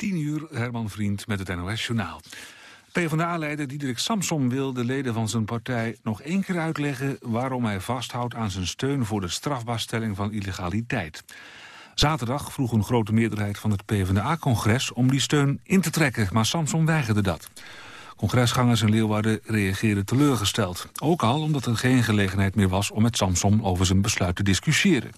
10 uur, Herman Vriend met het NOS-journaal. PvdA-leider Diederik Samsom wil de leden van zijn partij nog één keer uitleggen... waarom hij vasthoudt aan zijn steun voor de strafbaarstelling van illegaliteit. Zaterdag vroeg een grote meerderheid van het PvdA-congres om die steun in te trekken, maar Samsom weigerde dat. Congresgangers in Leeuwarden reageerden teleurgesteld. Ook al omdat er geen gelegenheid meer was om met Samsom over zijn besluit te discussiëren.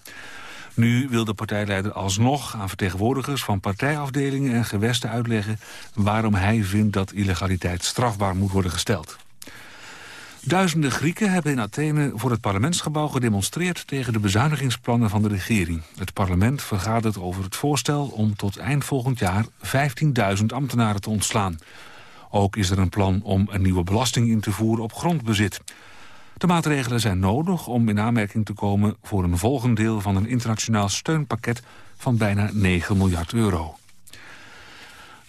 Nu wil de partijleider alsnog aan vertegenwoordigers van partijafdelingen en gewesten uitleggen waarom hij vindt dat illegaliteit strafbaar moet worden gesteld. Duizenden Grieken hebben in Athene voor het parlementsgebouw gedemonstreerd tegen de bezuinigingsplannen van de regering. Het parlement vergadert over het voorstel om tot eind volgend jaar 15.000 ambtenaren te ontslaan. Ook is er een plan om een nieuwe belasting in te voeren op grondbezit. De maatregelen zijn nodig om in aanmerking te komen voor een volgend deel van een internationaal steunpakket van bijna 9 miljard euro.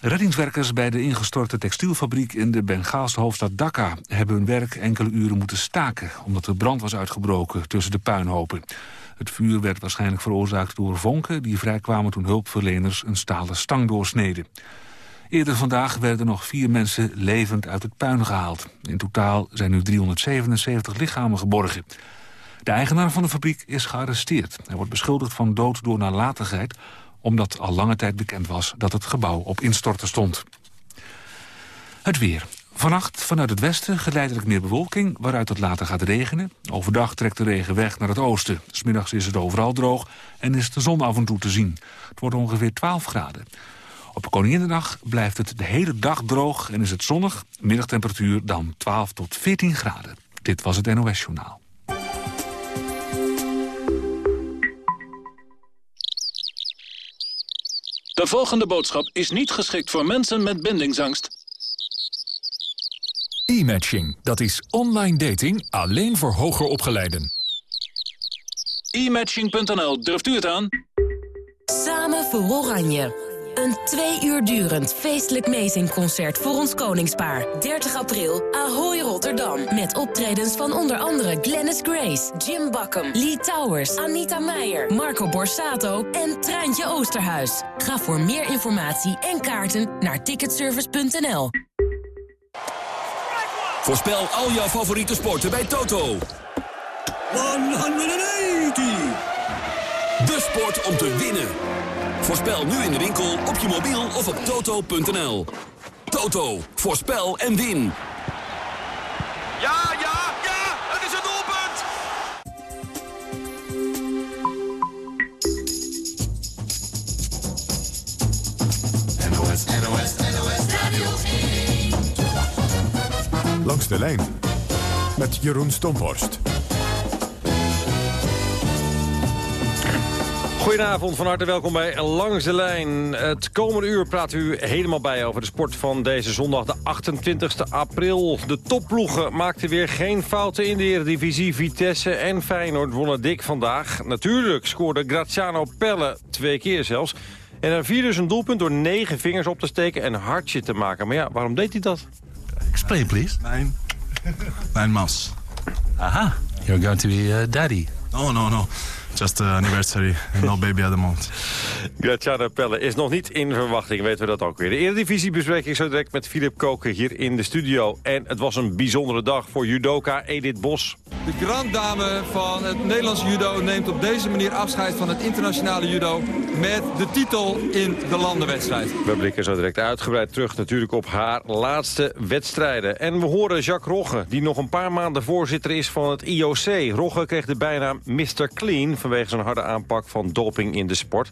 Reddingswerkers bij de ingestorte textielfabriek in de Bengaalse hoofdstad Dhaka hebben hun werk enkele uren moeten staken omdat er brand was uitgebroken tussen de puinhopen. Het vuur werd waarschijnlijk veroorzaakt door vonken die vrijkwamen toen hulpverleners een stalen stang doorsneden. Eerder vandaag werden nog vier mensen levend uit het puin gehaald. In totaal zijn nu 377 lichamen geborgen. De eigenaar van de fabriek is gearresteerd. Hij wordt beschuldigd van dood door nalatigheid... omdat al lange tijd bekend was dat het gebouw op instorten stond. Het weer. Vannacht vanuit het westen geleidelijk meer bewolking... waaruit het later gaat regenen. Overdag trekt de regen weg naar het oosten. Smiddags is het overal droog en is de zon af en toe te zien. Het wordt ongeveer 12 graden. Op Koninginnedag blijft het de hele dag droog en is het zonnig. Middagtemperatuur dan 12 tot 14 graden. Dit was het NOS Journaal. De volgende boodschap is niet geschikt voor mensen met bindingsangst. E-matching, dat is online dating alleen voor hoger opgeleiden. E-matching.nl, durft u het aan? Samen voor Oranje. Een twee uur durend feestelijk meezingconcert voor ons koningspaar. 30 april, Ahoy Rotterdam. Met optredens van onder andere Glennis Grace, Jim Bakken, Lee Towers, Anita Meijer, Marco Borsato en Treintje Oosterhuis. Ga voor meer informatie en kaarten naar ticketservice.nl. Voorspel al jouw favoriete sporten bij Toto. 180! De sport om te winnen. Voorspel nu in de winkel, op je mobiel of op toto.nl. Toto, voorspel en win. Ja, ja, ja, het is een doelpunt! NOS, NOS, NOS Radio 1. Langs de lijn met Jeroen Stomhorst. Goedenavond, van harte welkom bij Langs de Lijn. Het komende uur praat u helemaal bij over de sport van deze zondag, de 28 april. De topploegen maakten weer geen fouten in de Eredivisie. Vitesse en Feyenoord wonnen dik vandaag. Natuurlijk scoorde Graziano Pelle twee keer zelfs. En hij vierde dus een doelpunt door negen vingers op te steken en een hartje te maken. Maar ja, waarom deed hij dat? Explain, please. Nine. Nine months. Aha, you're going to be uh, daddy. No, no, no. Just uh, anniversary. No baby at the moment. Graziano Pelle is nog niet in verwachting, weten we dat ook weer. De Eredivisie bespreek ik zo direct met Filip Koken hier in de studio. En het was een bijzondere dag voor judoka Edith Bos. De granddame van het Nederlandse judo neemt op deze manier afscheid van het internationale judo... met de titel in de landenwedstrijd. We blikken zo direct uitgebreid terug natuurlijk op haar laatste wedstrijden. En we horen Jacques Rogge, die nog een paar maanden voorzitter is van het IOC. Rogge kreeg de bijnaam Mr. Clean vanwege zijn harde aanpak van doping in de sport.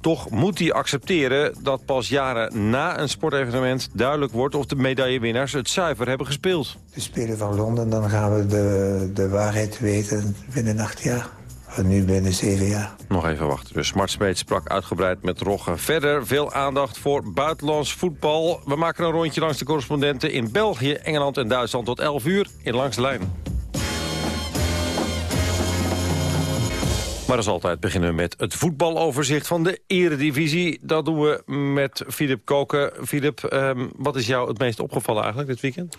Toch moet hij accepteren dat pas jaren na een sportevenement duidelijk wordt of de medaillewinnaars het zuiver hebben gespeeld. De Spelen van Londen, dan gaan we de, de waarheid weten binnen acht jaar. En nu binnen zeven jaar. Nog even wachten. Dus Mart Smeet sprak uitgebreid met Rogge. Verder veel aandacht voor buitenlands voetbal. We maken een rondje langs de correspondenten in België, Engeland en Duitsland tot 11 uur in Langs de Lijn. Maar als altijd beginnen we met het voetbaloverzicht van de eredivisie. Dat doen we met Filip Koken. Filip, um, wat is jou het meest opgevallen eigenlijk dit weekend?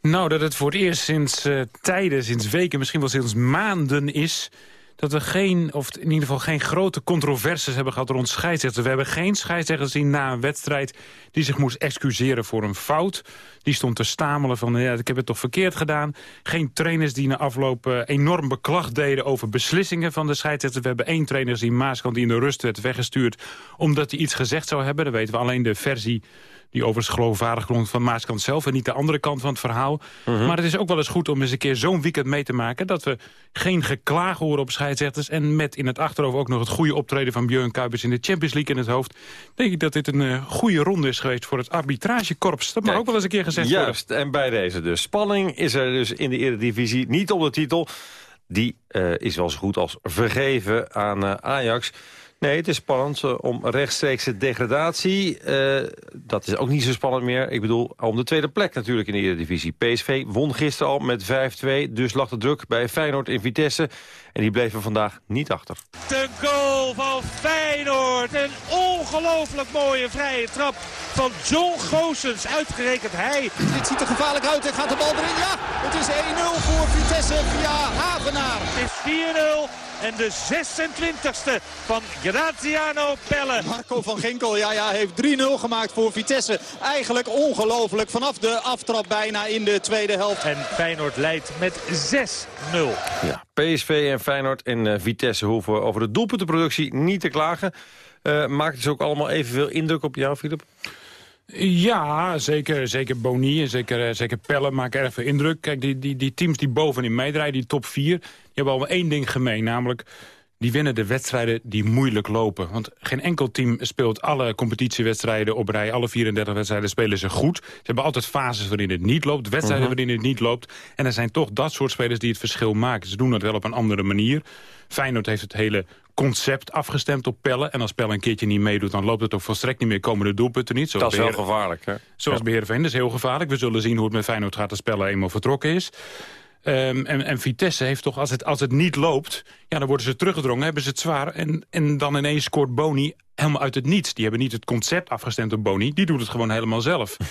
Nou, dat het voor het eerst sinds uh, tijden, sinds weken, misschien wel sinds maanden is dat we geen, of in ieder geval geen grote controverses hebben gehad rond scheidsrechters. We hebben geen scheidsrechter gezien na een wedstrijd die zich moest excuseren voor een fout. Die stond te stamelen van, ja, ik heb het toch verkeerd gedaan. Geen trainers die na afloop uh, enorm beklag deden over beslissingen van de scheidsrechter. We hebben één trainer gezien, Maaskant, die in de rust werd weggestuurd... omdat hij iets gezegd zou hebben. Dan weten we alleen de versie die overigens geloofwaardig klonk van Maaskant zelf... en niet de andere kant van het verhaal. Mhm. Maar het is ook wel eens goed om eens een keer zo'n weekend mee te maken... dat we geen geklaag horen op scheidsrechters... en met in het achterhoofd ook nog het goede optreden van Björn Kuipers... in de Champions League in het hoofd... denk ik dat dit een uh, goede ronde is geweest voor het arbitragekorps. Dat mag ook wel eens een keer gezegd Juist, worden. en bij deze dus. Spanning is er dus in de Eredivisie niet op de titel. Die uh, is wel zo goed als vergeven aan uh, Ajax... Nee, het is spannend uh, om rechtstreekse degradatie. Uh, dat is ook niet zo spannend meer. Ik bedoel, om de tweede plek natuurlijk in de Eredivisie. PSV won gisteren al met 5-2, dus lag de druk bij Feyenoord in Vitesse. En die bleven vandaag niet achter. De goal van Feyenoord. Een ongelooflijk mooie vrije trap van John Goossens. Uitgerekend hij. Dit ziet er gevaarlijk uit en gaat de bal erin. Ja, het is 1-0 voor Vitesse via Havenaar. Het is 4-0. En de 26e van Graziano Pelle. Marco van Ginkel ja, ja, heeft 3-0 gemaakt voor Vitesse. Eigenlijk ongelooflijk. Vanaf de aftrap bijna in de tweede helft. En Feyenoord leidt met 6-0. Ja, PSV en Feyenoord en uh, Vitesse hoeven over de doelpuntenproductie niet te klagen. Uh, maakt het dus ook allemaal evenveel indruk op jou, Filip? Ja, zeker, zeker Boni en zeker, zeker Pelle maken erg veel indruk. Kijk, die, die, die teams die bovenin meedraaien, die top 4... die hebben allemaal één ding gemeen, namelijk... die winnen de wedstrijden die moeilijk lopen. Want geen enkel team speelt alle competitiewedstrijden op rij. Alle 34 wedstrijden spelen ze goed. Ze hebben altijd fases waarin het niet loopt, wedstrijden Mhm. waarin het niet loopt. En er zijn toch dat soort spelers die het verschil maken. Ze doen dat wel op een andere manier. Feyenoord heeft het hele concept afgestemd op Pelle. En als Pelle een keertje niet meedoet, dan loopt het ook volstrekt niet meer. Komen de doelpunten niet. Zoals Dat is wel Beheer- gevaarlijk, hè? Zoals Ja. dat is heel gevaarlijk. We zullen zien hoe het met Feyenoord gaat als Pelle eenmaal vertrokken is. Ehm, en, en Vitesse heeft toch, als het, als het niet loopt... ja, dan worden ze teruggedrongen, hebben ze het zwaar... en, en dan ineens scoort Boni helemaal uit het niets. Die hebben niet het concept afgestemd op Boni, die doet het gewoon helemaal zelf.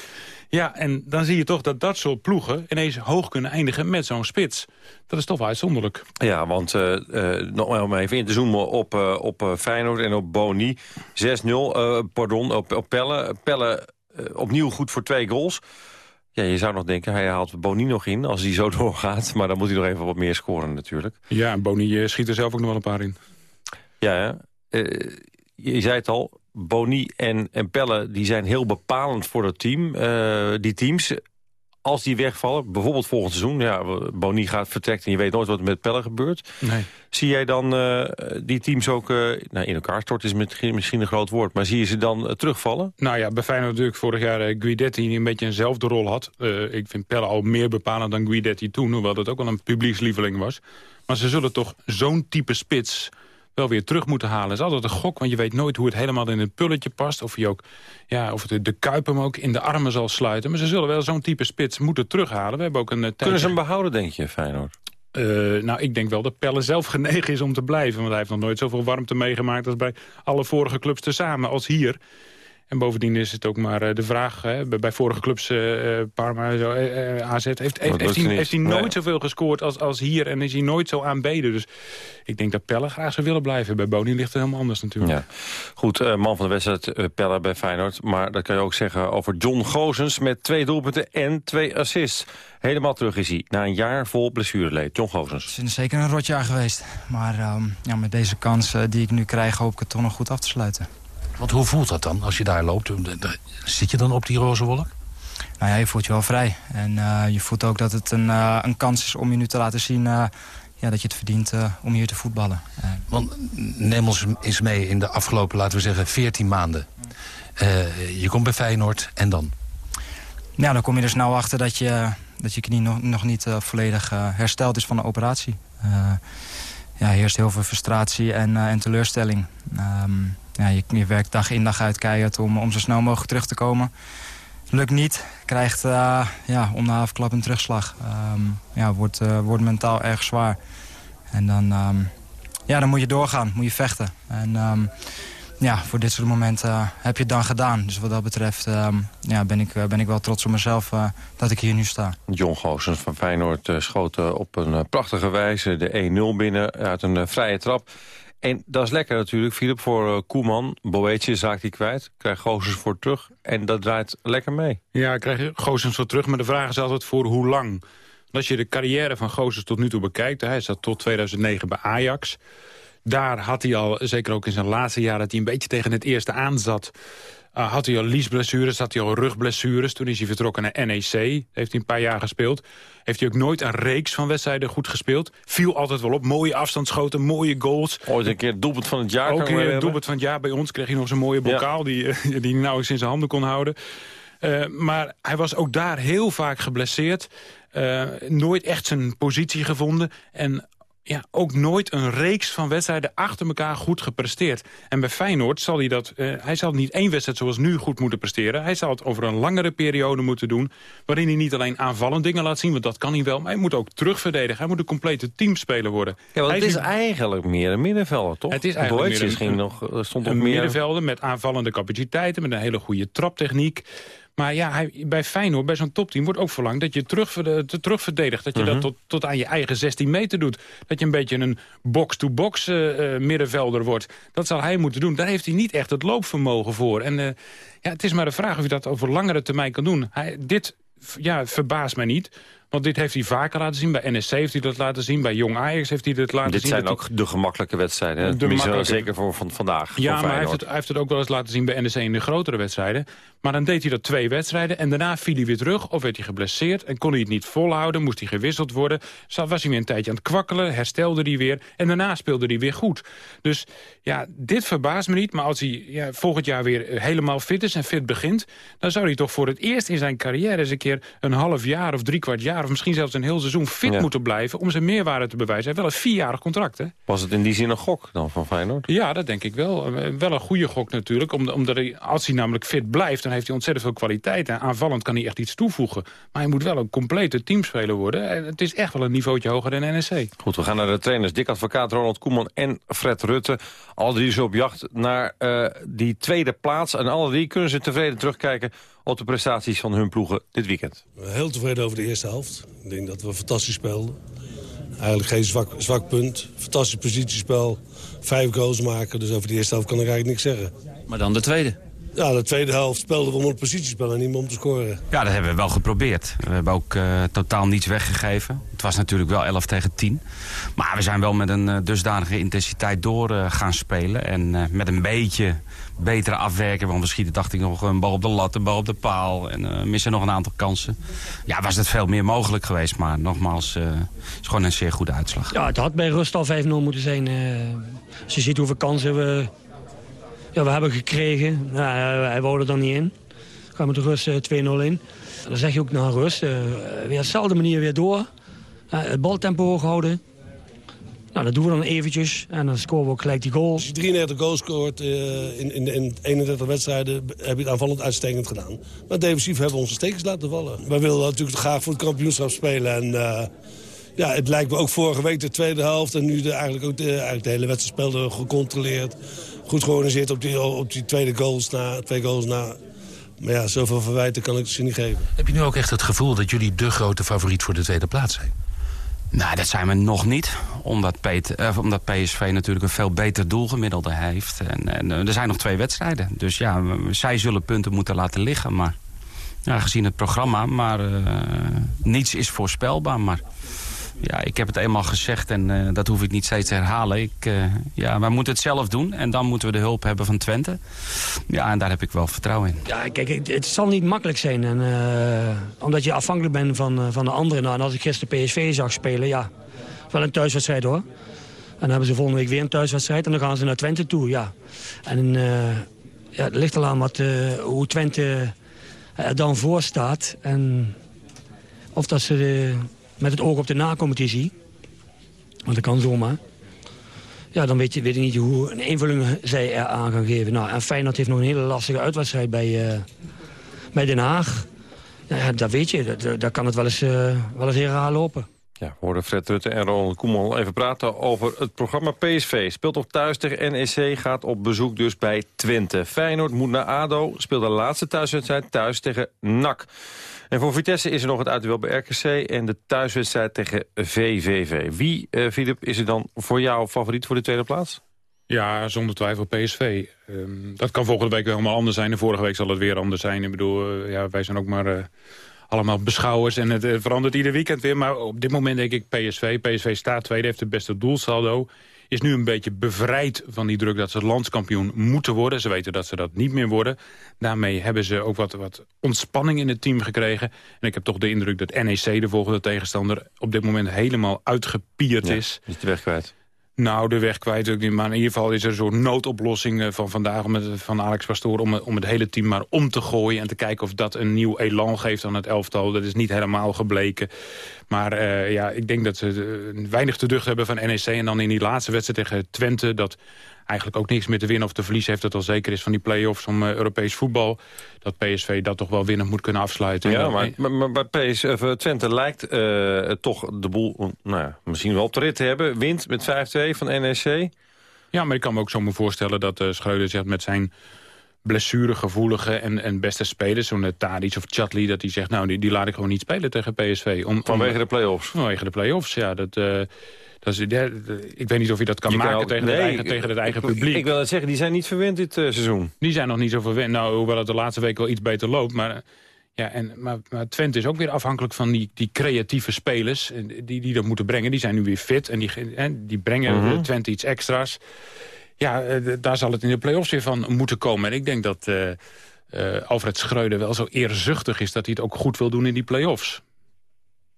Ja, en dan zie je toch dat dat soort ploegen... ineens hoog kunnen eindigen met zo'n spits. Dat is toch wel uitzonderlijk. Ja, want eh, eh, nog om even in te zoomen op, eh, op Feyenoord en op Boni. 6-0, eh, pardon, op, op Pelle. Pelle opnieuw goed voor twee goals. Ja, je zou nog denken, hij haalt Boni nog in als hij zo doorgaat. Maar dan moet hij nog even wat meer scoren natuurlijk. Ja, en Boni eh, schiet er zelf ook nog wel een paar in. Ja? Eh, je zei het al, Boni en, en Pelle die zijn heel bepalend voor het team. Eh, die teams, als die wegvallen, bijvoorbeeld volgend seizoen... Ja, Boni gaat vertrekt en je weet nooit wat er met Pelle gebeurt. Nee. Zie jij dan eh, die teams ook eh, nou, in elkaar storten is misschien- misschien een groot woord... maar zie je ze dan eh, terugvallen? Nou ja, bij Feyenoord natuurlijk vorig jaar Guidetti... die een beetje eenzelfde rol had. Ik vind Pelle al meer bepalend dan Guidetti toen... hoewel dat ook wel een publiekslieveling was. Maar ze zullen toch zo'n type spits wel weer terug moeten halen. Het is altijd een gok, want je weet nooit hoe het helemaal in het pulletje past. Of, je ook, ja, of de, de Kuip hem ook in de armen zal sluiten. Maar ze zullen wel zo'n type spits moeten terughalen. We hebben ook een eh, Kunnen ze hem behouden, denk je, Feyenoord? Eh, nou, ik denk wel dat Pelle zelf genegen is om te blijven. Want hij heeft nog nooit zoveel warmte meegemaakt... als bij alle vorige clubs tezamen als hier. En bovendien is het ook maar eh, de vraag... Hè, bij, vorige clubs, eh, eh, Parma, zo, AZ... heeft, heeft, hij, niet. heeft hij Nee. nooit zoveel gescoord als, als hier... en is hij nooit zo aanbeden. Dus ik denk dat Pelle graag zou willen blijven. Bij Boni ligt het helemaal anders natuurlijk. Ja. Goed, eh, man van de wedstrijd, Pelle bij Feyenoord. Maar dat kan je ook zeggen over John Gozens... met twee doelpunten en twee assists. Helemaal terug is hij, na een jaar vol blessureleed. John Gozens. Het is zeker een rotjaar geweest. Maar ehm, ja, met deze kans die ik nu krijg, hoop ik het toch nog goed af te sluiten. Want hoe voelt dat dan als je daar loopt? Zit je dan op die roze wolk? Nou ja, je voelt je wel vrij. En eh, je voelt ook dat het een, eh, een kans is om je nu te laten zien... eh, ja, dat je het verdient om hier te voetballen. Want neem ons eens mee in de afgelopen, laten we zeggen, 14 maanden. Je komt bij Feyenoord en dan? ja, dan kom je er snel achter dat je, dat je knie nog, nog niet volledig hersteld is van de operatie. Ja, heerst heel veel frustratie en, eh, en teleurstelling. Ehm, ja, je, je werkt dag in dag uit keihard om, om zo snel mogelijk terug te komen. Lukt niet, krijgt eh, ja, om de een terugslag. Ehm, ja, wordt, eh, wordt mentaal erg zwaar. En dan, ehm, ja, dan moet je doorgaan, moet je vechten. En ja, voor dit soort momenten heb je het dan gedaan. Dus wat dat betreft ehm, ja, ben, ik, ben ik wel trots op mezelf dat ik hier nu sta. John Goossens van Feyenoord schoot op een prachtige wijze de 1-0 binnen uit een vrije trap. En dat is lekker natuurlijk, Filip, voor Koeman. Boetje zaakt hij kwijt, krijgt Goossens voor terug. En dat draait lekker mee. Ja, krijg je Goossens voor terug, maar de vraag is altijd voor hoe lang. Als je de carrière van Goossens tot nu toe bekijkt... hij zat tot 2009 bij Ajax... Daar had hij al, zeker ook in zijn laatste jaar... dat hij een beetje tegen het eerste aanzat... Uh, had hij al liesblessures, had hij al rugblessures. Toen is hij vertrokken naar NEC. Heeft hij een paar jaar gespeeld. Heeft hij ook nooit een reeks van wedstrijden goed gespeeld. Viel altijd wel op. Mooie afstandsschoten, mooie goals. Ooit een keer doelpunt van het jaar. Ook een keer doelpunt van het jaar bij ons. Kreeg hij nog zo'n mooie bokaal die, die hij nauwelijks in zijn handen kon houden. Uh, maar hij was ook daar heel vaak geblesseerd. Uh, nooit echt zijn positie gevonden. En ja, ook nooit een reeks van wedstrijden achter elkaar goed gepresteerd. En bij Feyenoord zal hij dat... Uh, hij zal niet één wedstrijd zoals nu goed moeten presteren. Hij zal het over een langere periode moeten doen... waarin hij niet alleen aanvallend dingen laat zien... want dat kan hij wel, maar hij moet ook terugverdedigen. Hij moet een complete teamspeler worden. Ja, want het is, eigenlijk meer een middenvelder, toch? Het is eigenlijk meer een, nog, stond een meer... middenvelder met aanvallende capaciteiten... met een hele goede traptechniek... Maar ja, hij, bij Feyenoord, bij zo'n topteam, wordt ook verlangd... dat je terug, terug verdedigt. Dat je dat mhm. tot, tot aan je eigen 16 meter doet. Dat je een beetje een box-to-box uh, middenvelder wordt. Dat zal hij moeten doen. Daar heeft hij niet echt het loopvermogen voor. En uh, ja, het is maar de vraag of je dat over langere termijn kan doen. Hij, dit ja, verbaast mij niet. Want dit heeft hij vaker laten zien. Bij NSC heeft hij dat laten zien. Bij Jong Ajax heeft hij dat laten dit zien. Dit zijn ook de gemakkelijke wedstrijden. De makkelijke... Zeker voor van vandaag. Ja, maar hij heeft, het, hij heeft, het, ook wel eens laten zien bij NSC in de grotere wedstrijden. Maar dan deed hij dat twee wedstrijden. En daarna viel hij weer terug. Of werd hij geblesseerd. En kon hij het niet volhouden. Moest hij gewisseld worden. Was hij weer een tijdje aan het kwakkelen. Herstelde hij weer. En daarna speelde hij weer goed. Dus ja, dit verbaast me niet. Maar als hij ja, volgend jaar weer helemaal fit is en fit begint... dan zou hij toch voor het eerst in zijn carrière eens een keer een half jaar of drie kwart jaar of misschien zelfs een heel seizoen fit moeten blijven... om zijn meerwaarde te bewijzen. Hij heeft wel een vierjarig contract, hè? Was het in die zin een gok dan van Feyenoord? Ja, dat denk ik wel. Eh, wel een goede gok natuurlijk. Omdat hij, als hij namelijk fit blijft, dan heeft hij ontzettend veel kwaliteit. En aanvallend kan hij echt iets toevoegen. Maar hij moet wel een complete teamspeler worden. Het is echt wel een niveautje hoger dan NSC. Goed, we gaan naar de trainers. Dick Advocaat, Ronald Koeman en Fred Rutte. Al drie zijn op jacht naar uh, die tweede plaats. En alle drie kunnen ze tevreden terugkijken op de prestaties van hun ploegen dit weekend. Heel tevreden over de eerste helft. Ik denk dat we fantastisch speelden. Eigenlijk geen zwak, zwak punt. Fantastisch positiespel. Vijf goals maken. Dus over de eerste helft kan ik eigenlijk niks zeggen. Maar dan de tweede? Ja, de tweede helft speelden we om het positiespel en niet meer om te scoren. Ja, dat hebben we wel geprobeerd. We hebben ook uh, totaal niets weggegeven. Het was natuurlijk wel 11 tegen 10. Maar we zijn wel met een uh, dusdanige intensiteit door uh, gaan spelen. En met een beetje betere afwerken. Want we schieten, dacht ik, nog een bal op de lat, een bal op de paal. En missen nog een aantal kansen. Ja, was het veel meer mogelijk geweest. Maar nogmaals, het is gewoon een zeer goede uitslag. Ja, het had bij rust al 5-0 moeten zijn. als je ziet hoeveel kansen we ja, we hebben gekregen. Nou, hij wou er dan niet in. Gaan we de rust 2-0 in. Dan zeg je ook naar rust. Uh, weer dezelfde manier weer door. Het baltempo hoog houden. Nou, dat doen we dan eventjes. En dan scoren we ook gelijk die goals. Als je 33 goals scoort uh, in, in, in 31 wedstrijden... heb je het aanvallend uitstekend gedaan. Maar defensief hebben we onze stekens laten vallen. Wij willen natuurlijk graag voor het kampioenschap spelen. En ja, het lijkt me ook vorige week de tweede helft. En nu de, eigenlijk ook de, eigenlijk de hele wedstrijd speelden gecontroleerd goed georganiseerd op die, op die tweede goals na, twee goals na. Maar ja, zoveel verwijten kan ik ze niet geven. Heb je nu ook echt het gevoel dat jullie de grote favoriet voor de tweede plaats zijn? Nou, dat zijn we nog niet. Omdat, eh, omdat PSV natuurlijk een veel beter doelgemiddelde heeft. En, en, er zijn nog twee wedstrijden. Dus ja, zij zullen punten moeten laten liggen. Maar ja, gezien het programma. Maar uh, niets is voorspelbaar. Maar ja, ik heb het eenmaal gezegd en uh, dat hoef ik niet steeds te herhalen. Ik, uh, ja, wij moeten het zelf doen en dan moeten we de hulp hebben van Twente. Ja, en daar heb ik wel vertrouwen in. Ja, kijk, het, zal niet makkelijk zijn. En, uh, omdat je afhankelijk bent van, van de anderen. Nou, en als ik gisteren PSV zag spelen, ja, wel een thuiswedstrijd hoor. En dan hebben ze volgende week weer een thuiswedstrijd en dan gaan ze naar Twente toe, ja. En ja, het ligt al aan wat, hoe Twente er dan voor staat. En of dat ze met het oog op de nacompetitie. Want dat kan zomaar. Ja, dan weet je, weet je niet hoe een invulling zij er aan gaan geven. Nou, en Feyenoord heeft nog een hele lastige uitwedstrijd bij, uh, bij Den Haag. Ja, dat weet je, daar kan het wel eens, uh, wel eens heel raar lopen. Ja, we Fred Rutte en Ronald Koeman even praten over het programma PSV. Speelt nog thuis tegen NEC, gaat op bezoek dus bij Twente. Feyenoord moet naar ADO, speelt de laatste thuiswedstrijd thuis tegen NAC. En voor Vitesse is er nog het uitduel bij RKC en de thuiswedstrijd tegen VVV. Wie, Filip, is er dan voor jou favoriet voor de tweede plaats? Ja, zonder twijfel PSV. Um, dat kan volgende week helemaal anders zijn. En vorige week zal het weer anders zijn. Ik bedoel, uh, ja, wij zijn ook maar... Uh, allemaal beschouwers en het verandert ieder weekend weer. Maar op dit moment denk ik PSV. PSV staat tweede, heeft het beste doelsaldo. Is nu een beetje bevrijd van die druk dat ze landskampioen moeten worden. Ze weten dat ze dat niet meer worden. Daarmee hebben ze ook wat, wat ontspanning in het team gekregen. En ik heb toch de indruk dat NEC, de volgende tegenstander... op dit moment helemaal uitgepierd ja, is. Is de weg kwijt? Nou, de weg kwijt ook niet. Maar in ieder geval is er een soort noodoplossing van vandaag van Alex Pastoor... Om, om het hele team maar om te gooien en te kijken of dat een nieuw elan geeft aan het elftal. Dat is niet helemaal gebleken. Maar uh, ja, ik denk dat ze uh, weinig te ducht hebben van NEC. En dan in die laatste wedstrijd tegen Twente... dat eigenlijk ook niks meer te winnen of te verliezen heeft... dat al zeker is van die play-offs om uh, Europees voetbal... dat PSV dat toch wel winnen moet kunnen afsluiten. Ja, maar, maar, maar PSV, Twente lijkt uh, toch de boel nou misschien wel op de rit te hebben. Wint met 5-2 van NEC. Ja, maar ik kan me ook zo me voorstellen dat uh, Schreuder zegt met zijn blessuregevoelige en, en beste spelers... zo'n Tadic of Chatli, dat hij zegt... nou, die, die laat ik gewoon niet spelen tegen PSV. Om, vanwege om, de play-offs? Vanwege de play-offs, ja. Dat, dat is, ik weet niet of je dat kan je maken kan, tegen, nee, het eigen, tegen het eigen publiek. Ik wil het zeggen, die zijn niet verwend dit uh, seizoen. Die zijn nog niet zo verwend. Nou, hoewel het de laatste week wel iets beter loopt. Maar, ja, en, maar, maar Twente is ook weer afhankelijk van die, die creatieve spelers... Die, die dat moeten brengen. Die zijn nu weer fit en die, en die brengen -hmm. Twente iets extra's. Ja, uh, daar zal het in de play-offs weer van moeten komen. En ik denk dat uh, Alfred Schreuder wel zo eerzuchtig is... dat hij het ook goed wil doen in die play-offs.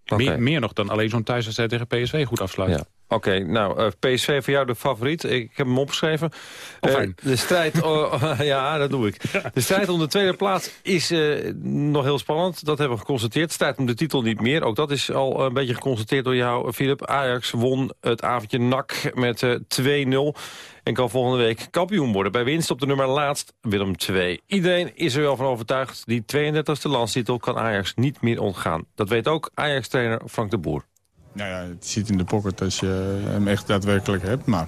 Okay. Meer, meer, nog dan alleen zo'n thuiswedstrijd tegen PSV goed afsluiten. Oké, okay, nou, uh, PSV voor jou de favoriet. Ik heb hem opgeschreven. Oh, uh, de strijd, ja, dat doe ik. De strijd om de tweede plaats is uh, nog heel spannend. Dat hebben we geconstateerd. De strijd om de titel niet meer. Ook dat is al een beetje geconstateerd door jou, Philip. Ajax won het avondje NAC met 2-0. En kan volgende week kampioen worden. Bij winst op de nummer laatst Willem II. Iedereen is er wel van overtuigd. Die 32e landstitel kan Ajax niet meer ontgaan. Dat weet ook Ajax-trainer Frank de Boer. Nou ja, het zit in de pocket als je hem echt daadwerkelijk hebt. Maar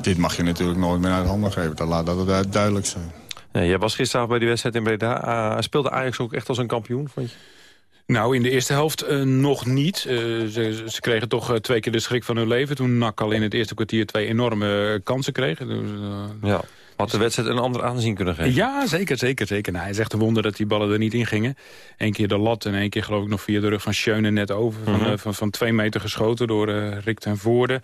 dit mag je natuurlijk nooit meer uit handen geven. Dan laat dat het duidelijk zijn. Ja, jij was gisteravond bij die wedstrijd in Breda. Uh, speelde Ajax ook echt als een kampioen, vond je? Nou, in de eerste helft uh, nog niet. Uh, ze, ze, kregen toch uh, twee keer de schrik van hun leven... toen NAC al in het eerste kwartier twee enorme kansen kreeg. Dus, ja. Had de wedstrijd een ander aanzien kunnen geven? Ja, zeker, zeker, zeker. Nou, hij is echt een wonder dat die ballen er niet in gingen. Eén keer de lat en één keer geloof ik nog via de rug van Schöne net over. Van, mm -hmm. van, van, twee meter geschoten door Rick ten Voorde.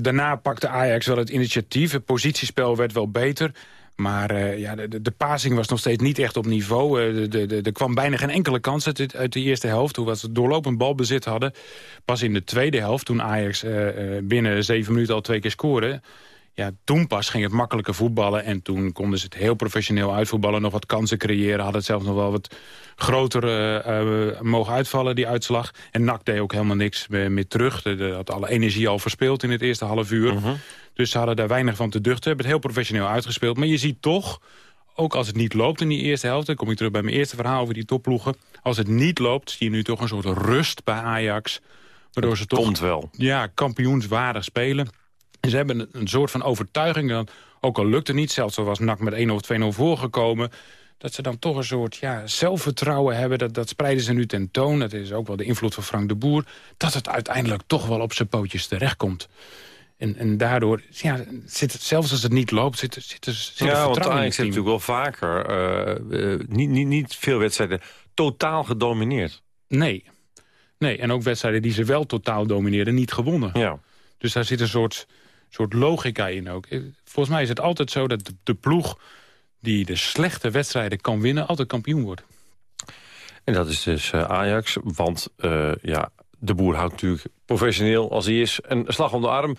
daarna pakte Ajax wel het initiatief. Het positiespel werd wel beter. Maar uh, ja, de, de passing was nog steeds niet echt op niveau. Uh, de, de, er kwam bijna geen enkele kans uit, uit de eerste helft. Hoewel ze doorlopend balbezit hadden. Pas in de tweede helft, toen Ajax uh, binnen zeven minuten al twee keer scoorde... Ja, toen pas ging het makkelijke voetballen. En toen konden ze het heel professioneel uitvoetballen. Nog wat kansen creëren. Hadden het zelfs nog wel wat groter uh, mogen uitvallen, die uitslag. En NAC deed ook helemaal niks meer terug. De, had alle energie al verspeeld in het eerste half uur. Uh -huh. Dus ze hadden daar weinig van te duchten. Hebben het heel professioneel uitgespeeld. Maar je ziet toch, ook als het niet loopt in die eerste helft... dan kom ik terug bij mijn eerste verhaal over die topploegen. Als het niet loopt, zie je nu toch een soort rust bij Ajax. Waardoor ze toch komt wel. Ja, kampioenswaardig spelen. En ze hebben een soort van overtuiging, dan, ook al lukt het niet... zelfs al was NAC met 1 of 2-0 voorgekomen... dat ze dan toch een soort ja, zelfvertrouwen hebben. Dat, dat spreiden ze nu tentoon. Dat is ook wel de invloed van Frank de Boer. Dat het uiteindelijk toch wel op zijn pootjes terechtkomt. En, en daardoor, ja, zit het, zelfs als het niet loopt, zit, zit, zit, zit ja, want Ajax heeft natuurlijk wel vaker uh, uh, niet, niet, niet veel wedstrijden totaal gedomineerd. Nee. nee, en ook wedstrijden die ze wel totaal domineerden, niet gewonnen. Ja. Dus daar zit een soort, soort logica in ook. Volgens mij is het altijd zo dat de, ploeg die de slechte wedstrijden kan winnen... altijd kampioen wordt. En dat is dus uh, Ajax, want uh, ja, de boer houdt natuurlijk professioneel als hij is een slag om de arm.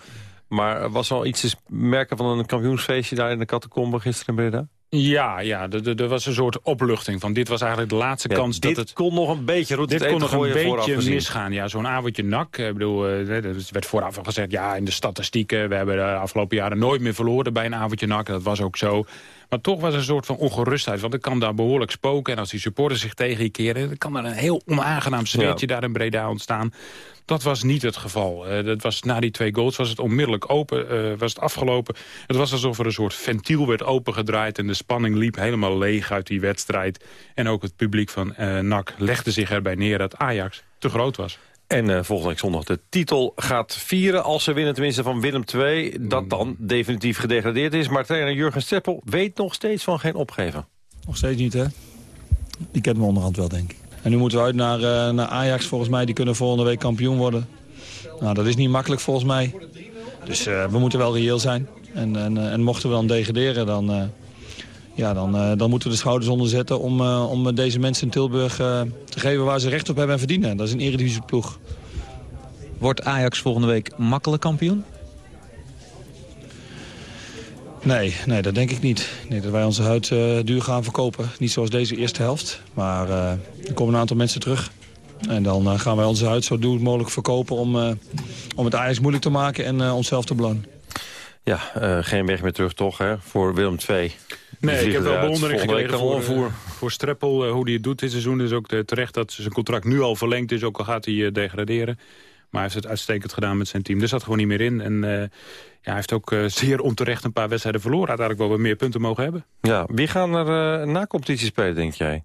Maar was er al iets te merken van een kampioensfeestje daar in de catacombe gisteren in Breda? Ja, ja er was een soort opluchting van dit was eigenlijk de laatste kans dit dat het... kon nog een beetje roet Dit het kon nog een beetje misgaan. Ja, zo'n avondje nak. Ik bedoel, eh, er werd vooraf al gezegd, ja, in de statistieken... we hebben de afgelopen jaren nooit meer verloren bij een avondje nak. Dat was ook zo. Maar toch was er een soort van ongerustheid. Want het kan daar behoorlijk spoken. En als die supporters zich tegen je keren... dan kan er een heel onaangenaam sfeertje daar in Breda ontstaan. Dat was niet het geval. Eh, dat was, na die twee goals was het onmiddellijk open, eh, was het afgelopen. Het was alsof er een soort ventiel werd opengedraaid... en de spanning liep helemaal leeg uit die wedstrijd. En ook het publiek van eh NAC legde zich erbij neer dat Ajax te groot was. En eh, volgende week zondag de titel gaat vieren als ze winnen tenminste van Willem II. Dat dan definitief gedegradeerd is. Maar trainer Jurgen Streppel weet nog steeds van geen opgeven. Nog steeds niet, hè? Die kent me onderhand wel, denk ik. En nu moeten we uit naar, eh, naar Ajax, volgens mij. Die kunnen volgende week kampioen worden. Nou, dat is niet makkelijk, volgens mij. Dus eh, we moeten wel reëel zijn. En, en, en mochten we dan degraderen, dan, ja, dan, eh, dan moeten we de schouders onderzetten... om, eh, om deze mensen in Tilburg eh, te geven waar ze recht op hebben en verdienen. Dat is een eredivisieploeg. Wordt Ajax volgende week makkelijk kampioen? Nee, nee, dat denk ik niet. Nee, dat wij onze huid eh, duur gaan verkopen. Niet zoals deze eerste helft. Maar eh, er komen een aantal mensen terug. En dan gaan wij onze huid zo duur mogelijk verkopen... om, eh, om het Ajax moeilijk te maken en eh, onszelf te belonen. Ja, eh, geen weg meer terug toch, hè? Voor Willem II. Nee, ik heb wel bewondering gekregen voor, onvoer. eh, voor Streppel, eh, hoe hij het doet dit seizoen. is ook eh, terecht dat zijn contract nu al verlengd is, ook al gaat hij degraderen. Maar hij heeft het uitstekend gedaan met zijn team. Er zat gewoon niet meer in. En ja, hij heeft ook zeer onterecht een paar wedstrijden verloren. Had eigenlijk wel wat meer punten mogen hebben. Ja, wie gaan er na competitie spelen, denk jij?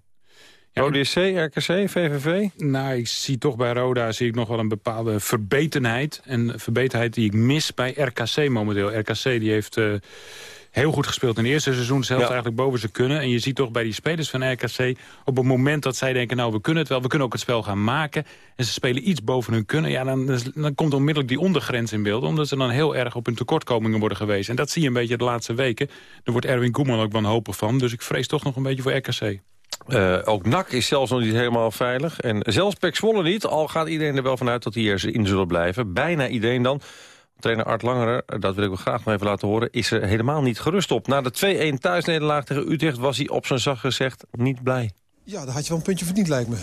Rode SC, RKC, VVV? Nou, ik zie toch bij Roda zie ik nog wel een bepaalde verbetenheid. En verbetenheid die ik mis bij RKC momenteel. RKC die heeft heel goed gespeeld in het eerste seizoen. Zelfs Ja. eigenlijk boven ze kunnen. En je ziet toch bij die spelers van RKC... op het moment dat zij denken, nou we kunnen het wel. We kunnen ook het spel gaan maken. En ze spelen iets boven hun kunnen. Ja, dan, dan komt onmiddellijk die ondergrens in beeld. Omdat ze dan heel erg op hun tekortkomingen worden geweest. En dat zie je een beetje de laatste weken. Daar wordt Erwin Koeman ook wanhopig van. Dus ik vrees toch nog een beetje voor RKC. Eh, ook NAC is zelfs nog niet helemaal veilig. En zelfs Pek Zwolle niet, al gaat iedereen er wel vanuit dat die erin zullen blijven. Bijna iedereen dan. Trainer Art Langerer, dat wil ik wel graag nog even laten horen... is er helemaal niet gerust op. Na de 2-1 thuisnederlaag tegen Utrecht was hij op zijn zacht gezegd niet blij. Ja, daar had je wel een puntje verdiend, lijkt me.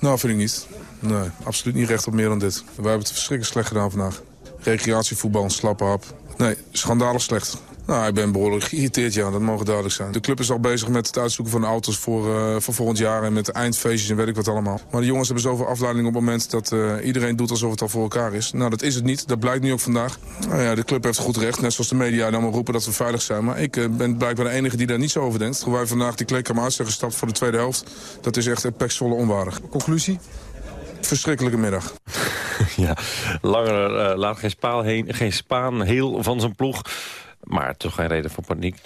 Nou, vind ik niet. Nee, absoluut niet recht op meer dan dit. Wij hebben het verschrikkelijk slecht gedaan vandaag. Recreatievoetbal, een slappe hap. Nee, schandalig slecht. Nou, ik ben behoorlijk geïrriteerd, ja, dat mogen duidelijk zijn. De club is al bezig met het uitzoeken van de auto's voor, eh, voor volgend jaar... en met eindfeestjes en weet ik wat allemaal. Maar de jongens hebben zoveel afleiding op het moment... dat eh, iedereen doet alsof het al voor elkaar is. Nou, dat is het niet. Dat blijkt nu ook vandaag. Nou ja, de club heeft goed recht, net zoals de media allemaal roepen dat we veilig zijn. Maar ik eh, ben blijkbaar de enige die daar niet zo over denkt. Hoe wij vandaag die kleedkamer uit zijn gestapt voor de tweede helft... dat is echt peksvolle onwaardig. Conclusie? Verschrikkelijke middag. ja, Langerer eh, laat geen, spaal heen, geen spaan heel van zijn ploeg. Maar toch geen reden voor paniek.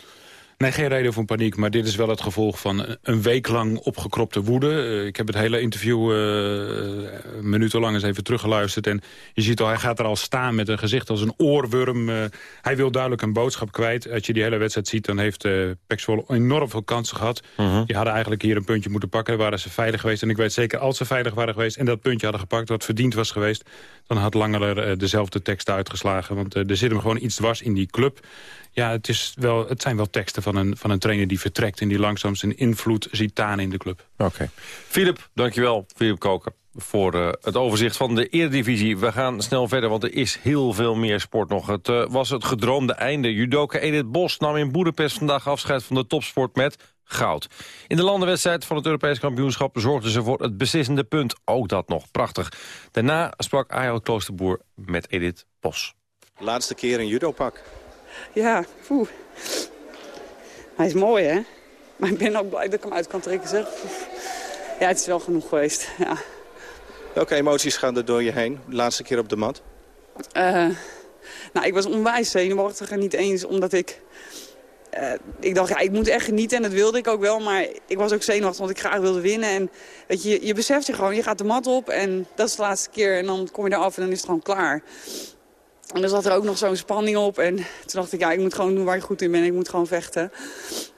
Nee, geen reden voor paniek, maar dit is wel het gevolg van een week lang opgekropte woede. Eh, ik heb het hele interview uh, minutenlang eens even teruggeluisterd. En je ziet al, hij gaat er al staan met een gezicht als een oorworm. Uh, hij wil duidelijk een boodschap kwijt. Als je die hele wedstrijd ziet, dan heeft uh, enorm veel kansen gehad. Uh -huh. Die hadden eigenlijk hier een puntje moeten pakken. Waren ze veilig geweest. En ik weet zeker, als ze veilig waren geweest en dat puntje hadden gepakt... wat verdiend was geweest, dan had Langeler uh, dezelfde tekst uitgeslagen. Want er zit hem gewoon iets dwars in die club ja, het, is wel, het zijn wel teksten van een, van een trainer die vertrekt... en die langzaam zijn invloed ziet taan in de club. Oké. Okay. Filip, dankjewel. Filip Koker voor uh, het overzicht van de Eredivisie. We gaan snel verder, want er is heel veel meer sport nog. Het uh, was het gedroomde einde. Judoka Edith Bos nam in Boedapest vandaag afscheid van de topsport met goud. In de landenwedstrijd van het Europees kampioenschap zorgden ze voor het beslissende punt. Ook dat nog prachtig. Daarna sprak Ayel Kloosterboer met Edith Bos. Laatste keer een judopak. Ja, poeh. Hij is mooi, hè? Maar ik ben ook blij dat ik hem uit kan trekken, zeg. Ja, het is wel genoeg geweest, ja. Welke emoties gaan er door je heen? De laatste keer op de mat? Uh, nou, ik was onwijs zenuwachtig en niet eens omdat ik... Uh, ik dacht, ja, ik moet echt genieten en dat wilde ik ook wel. Maar ik was ook zenuwachtig, want ik graag wilde winnen. En weet je, je beseft je gewoon, je gaat de mat op en dat is de laatste keer. En dan kom je eraf en dan is het gewoon klaar. En dan zat er ook nog zo'n spanning op. En toen dacht ik, ja, ik moet gewoon doen waar ik goed in ben. Ik moet gewoon vechten.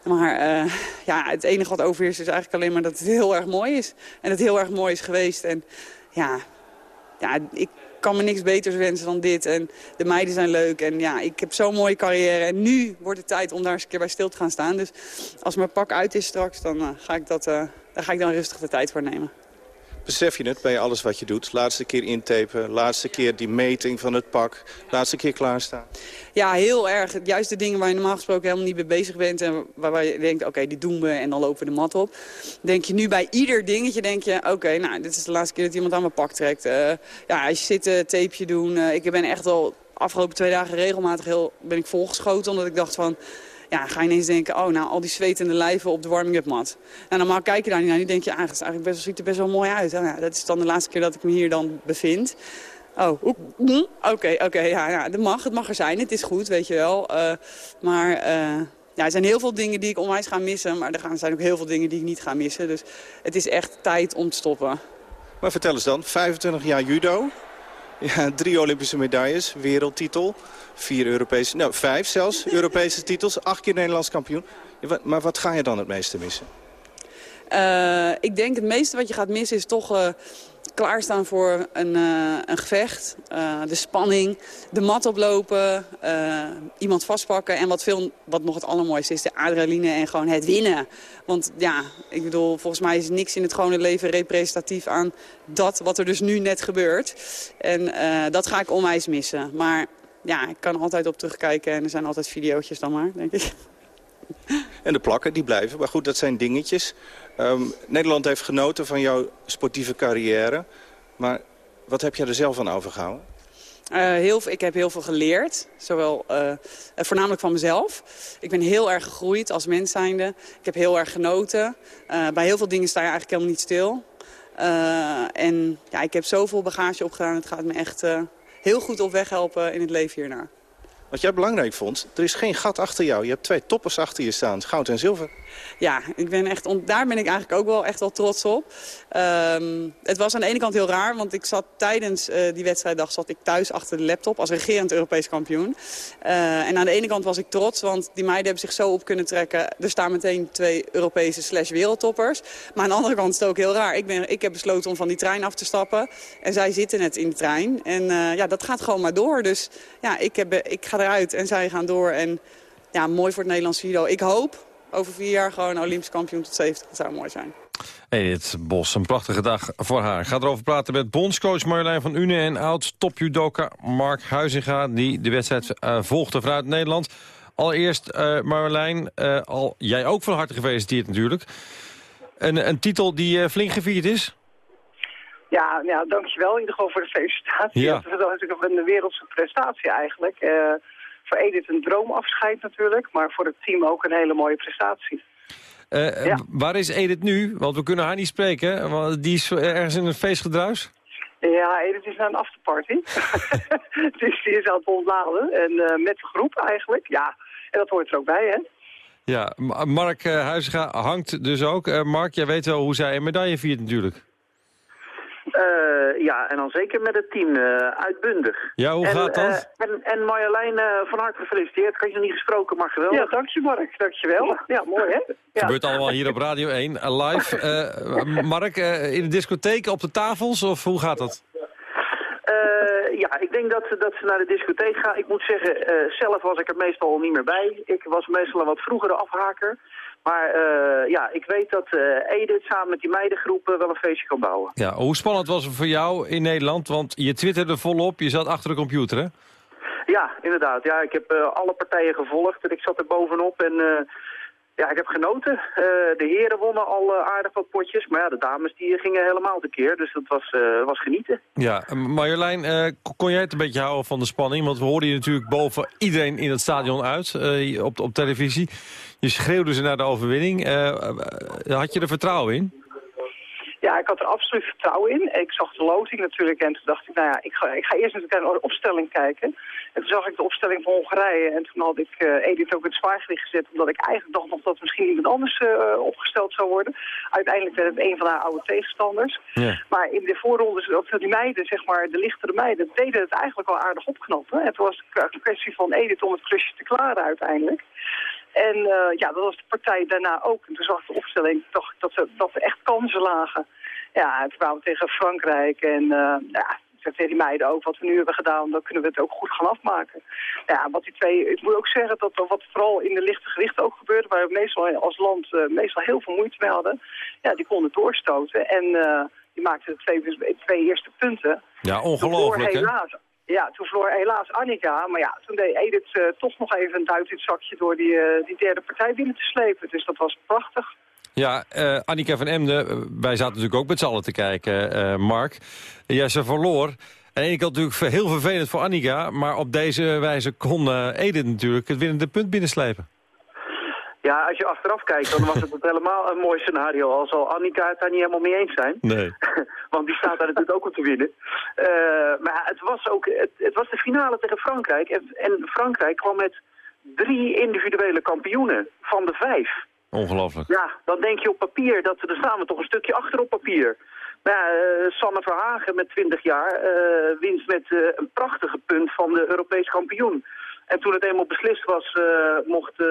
Maar uh, ja, het enige wat overheerst is eigenlijk alleen maar dat het heel erg mooi is. En dat het heel erg mooi is geweest. En ja, ja ik kan me niks beters wensen dan dit. En de meiden zijn leuk. En ja, ik heb zo'n mooie carrière. En nu wordt het tijd om daar eens een keer bij stil te gaan staan. Dus als mijn pak uit is straks, dan, uh, ga, ik dat, uh, ga ik dan rustig de tijd voor nemen. Besef je het bij alles wat je doet? Laatste keer intapen, laatste keer die meting van het pak, laatste keer klaarstaan. Ja, heel erg. Juist de dingen waar je normaal gesproken helemaal niet mee bezig bent... en waar, je denkt, oké, die doen we en dan lopen we de mat op. Denk je nu bij ieder dingetje, denk je... oké, nou, dit is de laatste keer dat iemand aan mijn pak trekt. Uh, ja, als je zit, uh, tapeje doen. Uh, ik ben echt al afgelopen twee dagen regelmatig heel, ben ik volgeschoten... omdat ik dacht van ja, ga je ineens denken, oh, nou, al die zwetende lijven op de warming-up mat. En normaal kijk je daar niet naar. Nu denk je, ah, het is eigenlijk best, ziet er best wel mooi uit. Nou, ja, dat is dan de laatste keer dat ik me hier dan bevind. Oh, oké, oké, okay, ja, ja, dat mag. Het mag er zijn. Het is goed, weet je wel. Uh, maar uh, ja, er zijn heel veel dingen die ik onwijs ga missen. Maar er gaan, zijn ook heel veel dingen die ik niet ga missen. Dus het is echt tijd om te stoppen. Maar vertel eens dan, 25 jaar judo. Ja, drie Olympische medailles, wereldtitel. Vier Europese, nou vijf zelfs Europese titels. Acht keer Nederlands kampioen. Maar wat ga je dan het meeste missen? Uh, ik denk het meeste wat je gaat missen is toch uh, klaarstaan voor een, uh, een gevecht. de spanning, de mat oplopen, iemand vastpakken. En wat, veel, wat nog het allermooiste is, de adrenaline en gewoon het winnen. Want ja, ik bedoel, volgens mij is niks in het gewone leven representatief aan dat wat er dus nu net gebeurt. En dat ga ik onwijs missen. Maar ja, ik kan altijd op terugkijken en er zijn altijd videootjes dan maar, denk ik. En de plakken, die blijven. Maar goed, dat zijn dingetjes. Um, Nederland heeft genoten van jouw sportieve carrière. Maar wat heb jij er zelf van overgehouden? Uh, heel, ik heb heel veel geleerd, zowel, uh, voornamelijk van mezelf. Ik ben heel erg gegroeid als mens zijnde. Ik heb heel erg genoten. Uh, bij heel veel dingen sta je eigenlijk helemaal niet stil. en ja, ik heb zoveel bagage opgedaan. Het gaat me echt heel goed op weg helpen in het leven hierna. Wat jij belangrijk vond, er is geen gat achter jou. Je hebt twee toppers achter je staan, goud en zilver. Ja, ik ben echt, daar ben ik eigenlijk ook wel echt wel trots op. Um, het was aan de ene kant heel raar, want ik zat tijdens uh, die wedstrijddag zat ik thuis achter de laptop als regerend Europees kampioen. Uh, en aan de ene kant was ik trots, want die meiden hebben zich zo op kunnen trekken. Er staan meteen twee Europese slash wereldtoppers. Maar aan de andere kant is het ook heel raar. Ik, ben, ik heb besloten om van die trein af te stappen. En zij zitten net in de trein. En uh, ja, dat gaat gewoon maar door. Dus ja, ik, heb, ik ga eruit en zij gaan door. En ja, mooi voor het Nederlands judo. Ik hoop over vier jaar gewoon Olympisch kampioen tot 70. Dat zou mooi zijn. Edith Bos, een prachtige dag voor haar. Ik ga erover praten met bondscoach Marjolein van Une... en oud-topjudoka Mark Huizinga, die de wedstrijd uh, volgde vanuit Nederland. Allereerst, uh, Marjolein, uh, al, jij ook van harte gefeliciteerd natuurlijk. Een, een titel die flink gevierd is? Ja, ja, dankjewel in ieder geval voor de felicitatie. Ja. Dat is natuurlijk een wereldse prestatie eigenlijk. Voor Edith een droomafscheid natuurlijk, maar voor het team ook een hele mooie prestatie. Uh, ja. Waar is Edith nu? Want we kunnen haar niet spreken. Want die is ergens in een feestgedruis. Ja, Edith is naar een afterparty. dus die is aan het ontladen. En uh, met de groep eigenlijk. Ja, en dat hoort er ook bij, hè? Ja, Mark uh, Huizinga hangt dus ook. Mark, jij weet wel hoe zij een medaille viert natuurlijk. Uh, ja, en dan zeker met het team, uh, uitbundig. Ja, hoe en, gaat dat? Uh, en, en Marjolein, van harte gefeliciteerd. Ik had je nog niet gesproken, maar geweldig. Ja, dank je Mark. Dankjewel. Ja, ja mooi hè? Het ja. gebeurt allemaal hier op Radio 1, live. Mark, in de discotheek, op de tafels, of hoe gaat dat? ja, ik denk dat, dat ze naar de discotheek gaan. Ik moet zeggen, zelf was ik er meestal niet meer bij. Ik was meestal een wat vroegere afhaker. Maar uh, ja, ik weet dat uh, Edith samen met die meidengroep wel een feestje kan bouwen. Ja, hoe spannend was het voor jou in Nederland? Want je twitterde volop, je zat achter de computer, hè? Ja, inderdaad. Ja, ik heb uh, alle partijen gevolgd en ik zat er bovenop en ja, ik heb genoten. Uh, de heren wonnen al uh, aardig wat potjes. Maar ja, de dames die gingen helemaal de keer. Dus dat was, was genieten. Ja, Marjolein, kon jij het een beetje houden van de spanning? Want we hoorden je natuurlijk boven iedereen in het stadion uit op, op televisie. Je schreeuwde ze naar de overwinning. had je er vertrouwen in? Ja, ik had er absoluut vertrouwen in. Ik zag de loting natuurlijk en toen dacht ik, nou ja, ik ga, ik ga eerst natuurlijk naar de opstelling kijken. En toen zag ik de opstelling van Hongarije en toen had ik uh, Edith ook het zwaargewicht gezet, omdat ik eigenlijk dacht nog dat misschien iemand anders uh, opgesteld zou worden. Uiteindelijk werd het een van haar oude tegenstanders. Ja. Maar in de voorrondes, of die meiden, zeg maar, de lichtere meiden, deden het eigenlijk wel aardig opknappen. En het was een kwestie van Edith om het klusje te klaren uiteindelijk. En uh, ja, dat was de partij daarna ook. En toen zag de opstelling toch dat, ze, dat er echt kansen lagen. Ja, het kwamen tegen Frankrijk en uh, ja, tegen die meiden ook, wat we nu hebben gedaan, dan kunnen we het ook goed gaan afmaken. Ja, wat die twee, ik moet ook zeggen dat wat vooral in de lichte gewichten ook gebeurde, waar we meestal als land uh, meestal heel veel moeite mee hadden, ja, die konden doorstoten. En uh, die maakten de twee, twee eerste punten. Ja, ongelooflijk hè? Ja, toen verloor helaas Annika. Maar ja, toen deed Edith uh, toch nog even een duit in het zakje door die, uh, die derde partij binnen te slepen. Dus dat was prachtig. Ja, uh, Annika van Emden, wij zaten natuurlijk ook met z'n allen te kijken, Mark. Ja, ze verloor. En ik had natuurlijk heel vervelend voor Annika. Maar op deze wijze kon Edith natuurlijk het winnende punt binnenslepen. Ja, als je achteraf kijkt, dan was het, helemaal een mooi scenario. Al zal Annika het daar niet helemaal mee eens zijn. Nee. Want die staat daar natuurlijk ook om te winnen. Uh, maar het was ook het, het, was de finale tegen Frankrijk. En, en, Frankrijk kwam met drie individuele kampioenen van de vijf. Ongelooflijk. Ja, dan denk je op papier, dat er staan we toch een stukje achter op papier. Maar ja, uh, Sanne Verhagen met 20 jaar uh, wint met een prachtige punt van de Europees kampioen. En toen het eenmaal beslist was, mocht...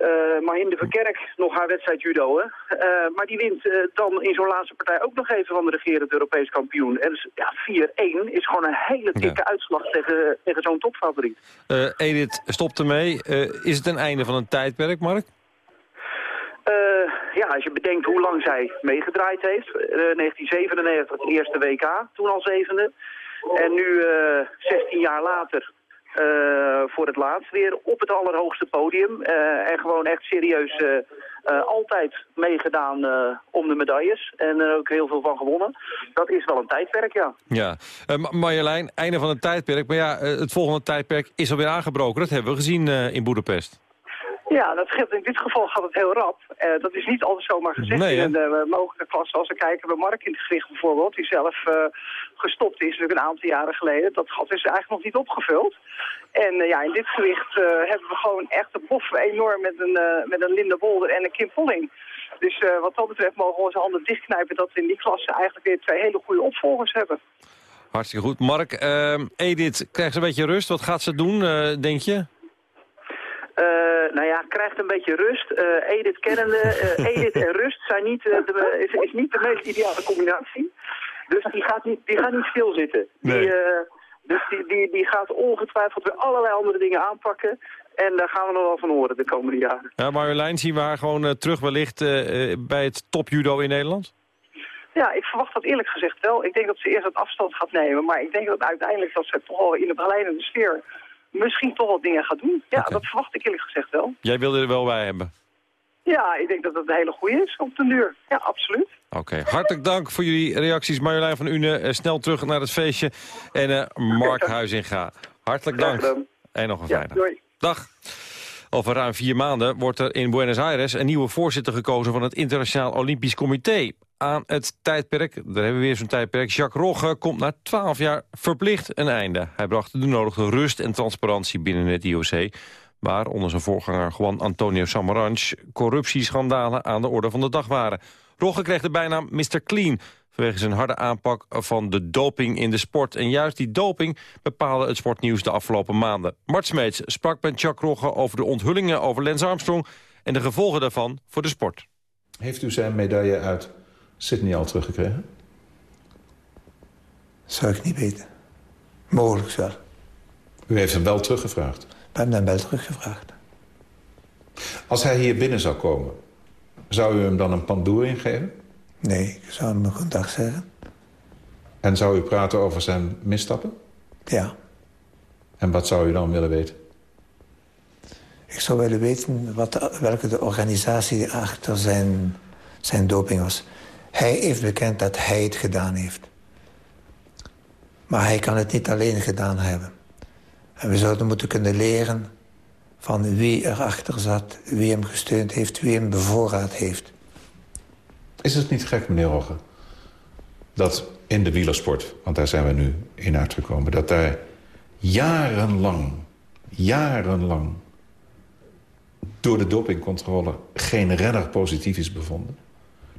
Uh, Mahinde Verkerk nog haar wedstrijd judo. Uh, maar die wint uh, dan in zo'n laatste partij ook nog even van de regerend Europees kampioen. En dus, ja, 4-1 is gewoon een hele dikke ja. uitslag tegen, tegen zo'n topfavoriet. Edith, stop ermee. is het een einde van een tijdperk, Mark? ja, als je bedenkt hoe lang zij meegedraaid heeft. 1997 het eerste WK, toen al zevende. En nu 16 jaar later uh, voor het laatst weer op het allerhoogste podium. Uh, en gewoon echt serieus uh, altijd meegedaan om de medailles. En er ook heel veel van gewonnen. Dat is wel een tijdperk, ja. Ja, Marjolein, einde van een tijdperk. Maar ja, het volgende tijdperk is alweer aangebroken. Dat hebben we gezien in Boedapest. Ja, dat geldt in dit geval gaat het heel rap. Uh, dat is niet altijd zomaar gezegd nee, in de uh, mogelijke klasse. Als we kijken bij Mark in het gewicht bijvoorbeeld, die zelf uh, gestopt is natuurlijk een aantal jaren geleden. Dat gat is eigenlijk nog niet opgevuld. En ja, in dit gewicht hebben we gewoon echt de boffen enorm met een, met een Linda Wolder en een Kim Polling. Dus wat dat betreft mogen we onze handen dichtknijpen dat we in die klasse eigenlijk weer twee hele goede opvolgers hebben. Hartstikke goed. Mark, Edith, krijgt ze een beetje rust? Wat gaat ze doen, denk je? Uh, nou ja, krijgt een beetje rust. Uh, Edith kennende, uh, Edith en rust zijn niet, de, is, is, niet de meest ideale combinatie. Dus die gaat niet, die gaat niet stilzitten. Nee. Die, dus die, die, die gaat ongetwijfeld weer allerlei andere dingen aanpakken. En daar gaan we nog wel van horen de komende jaren. Ja, Marjolein, zien we haar gewoon terug wellicht bij het topjudo in Nederland? Ja, ik verwacht dat eerlijk gezegd wel. Ik denk dat ze eerst wat afstand gaat nemen. Maar ik denk dat uiteindelijk dat ze toch in de begeleidende sfeer misschien toch wat dingen gaat doen. Ja, okay. dat verwacht ik eerlijk gezegd wel. Jij wilde er wel bij hebben? Ja, ik denk dat dat een hele goede is op de duur. Ja, absoluut. Oké, okay. hartelijk dank voor jullie reacties. Marjolein van Une, uh, snel terug naar het feestje. En uh, Mark Huizinga, hartelijk dank. En nog een fijne. Ja, doei. Dag. Over ruim vier maanden wordt er in Buenos Aires een nieuwe voorzitter gekozen van het Internationaal Olympisch Comité. Aan het tijdperk, daar hebben we weer zo'n tijdperk, Jacques Rogge komt na twaalf jaar verplicht een einde. Hij bracht de nodige rust en transparantie binnen het IOC. Waar onder zijn voorganger Juan Antonio Samaranch corruptieschandalen aan de orde van de dag waren. Rogge kreeg de bijnaam Mr. Clean vanwege zijn harde aanpak van de doping in de sport. En juist die doping bepaalde het sportnieuws de afgelopen maanden. Mart Smeets sprak met Jacques Rogge over de onthullingen over Lance Armstrong... en de gevolgen daarvan voor de sport. Heeft u zijn medaille uit Sydney al teruggekregen? Zou ik niet weten. Mogelijk wel. U heeft hem wel teruggevraagd? We hebben hem wel teruggevraagd. Als hij hier binnen zou komen, zou u hem dan een pandoering geven? Nee, ik zou hem een goedendag zeggen. En zou u praten over zijn misstappen? Ja. En wat zou u dan willen weten? Ik zou willen weten wat, welke de organisatie achter zijn, zijn doping was. Hij heeft bekend dat hij het gedaan heeft. Maar hij kan het niet alleen gedaan hebben. En we zouden moeten kunnen leren van wie erachter zat... wie hem gesteund heeft, wie hem bevoorraad heeft. Is het niet gek, meneer Rogge, dat in de wielersport... want daar zijn we nu in uitgekomen... dat daar jarenlang, jarenlang... door de dopingcontrole geen renner positief is bevonden?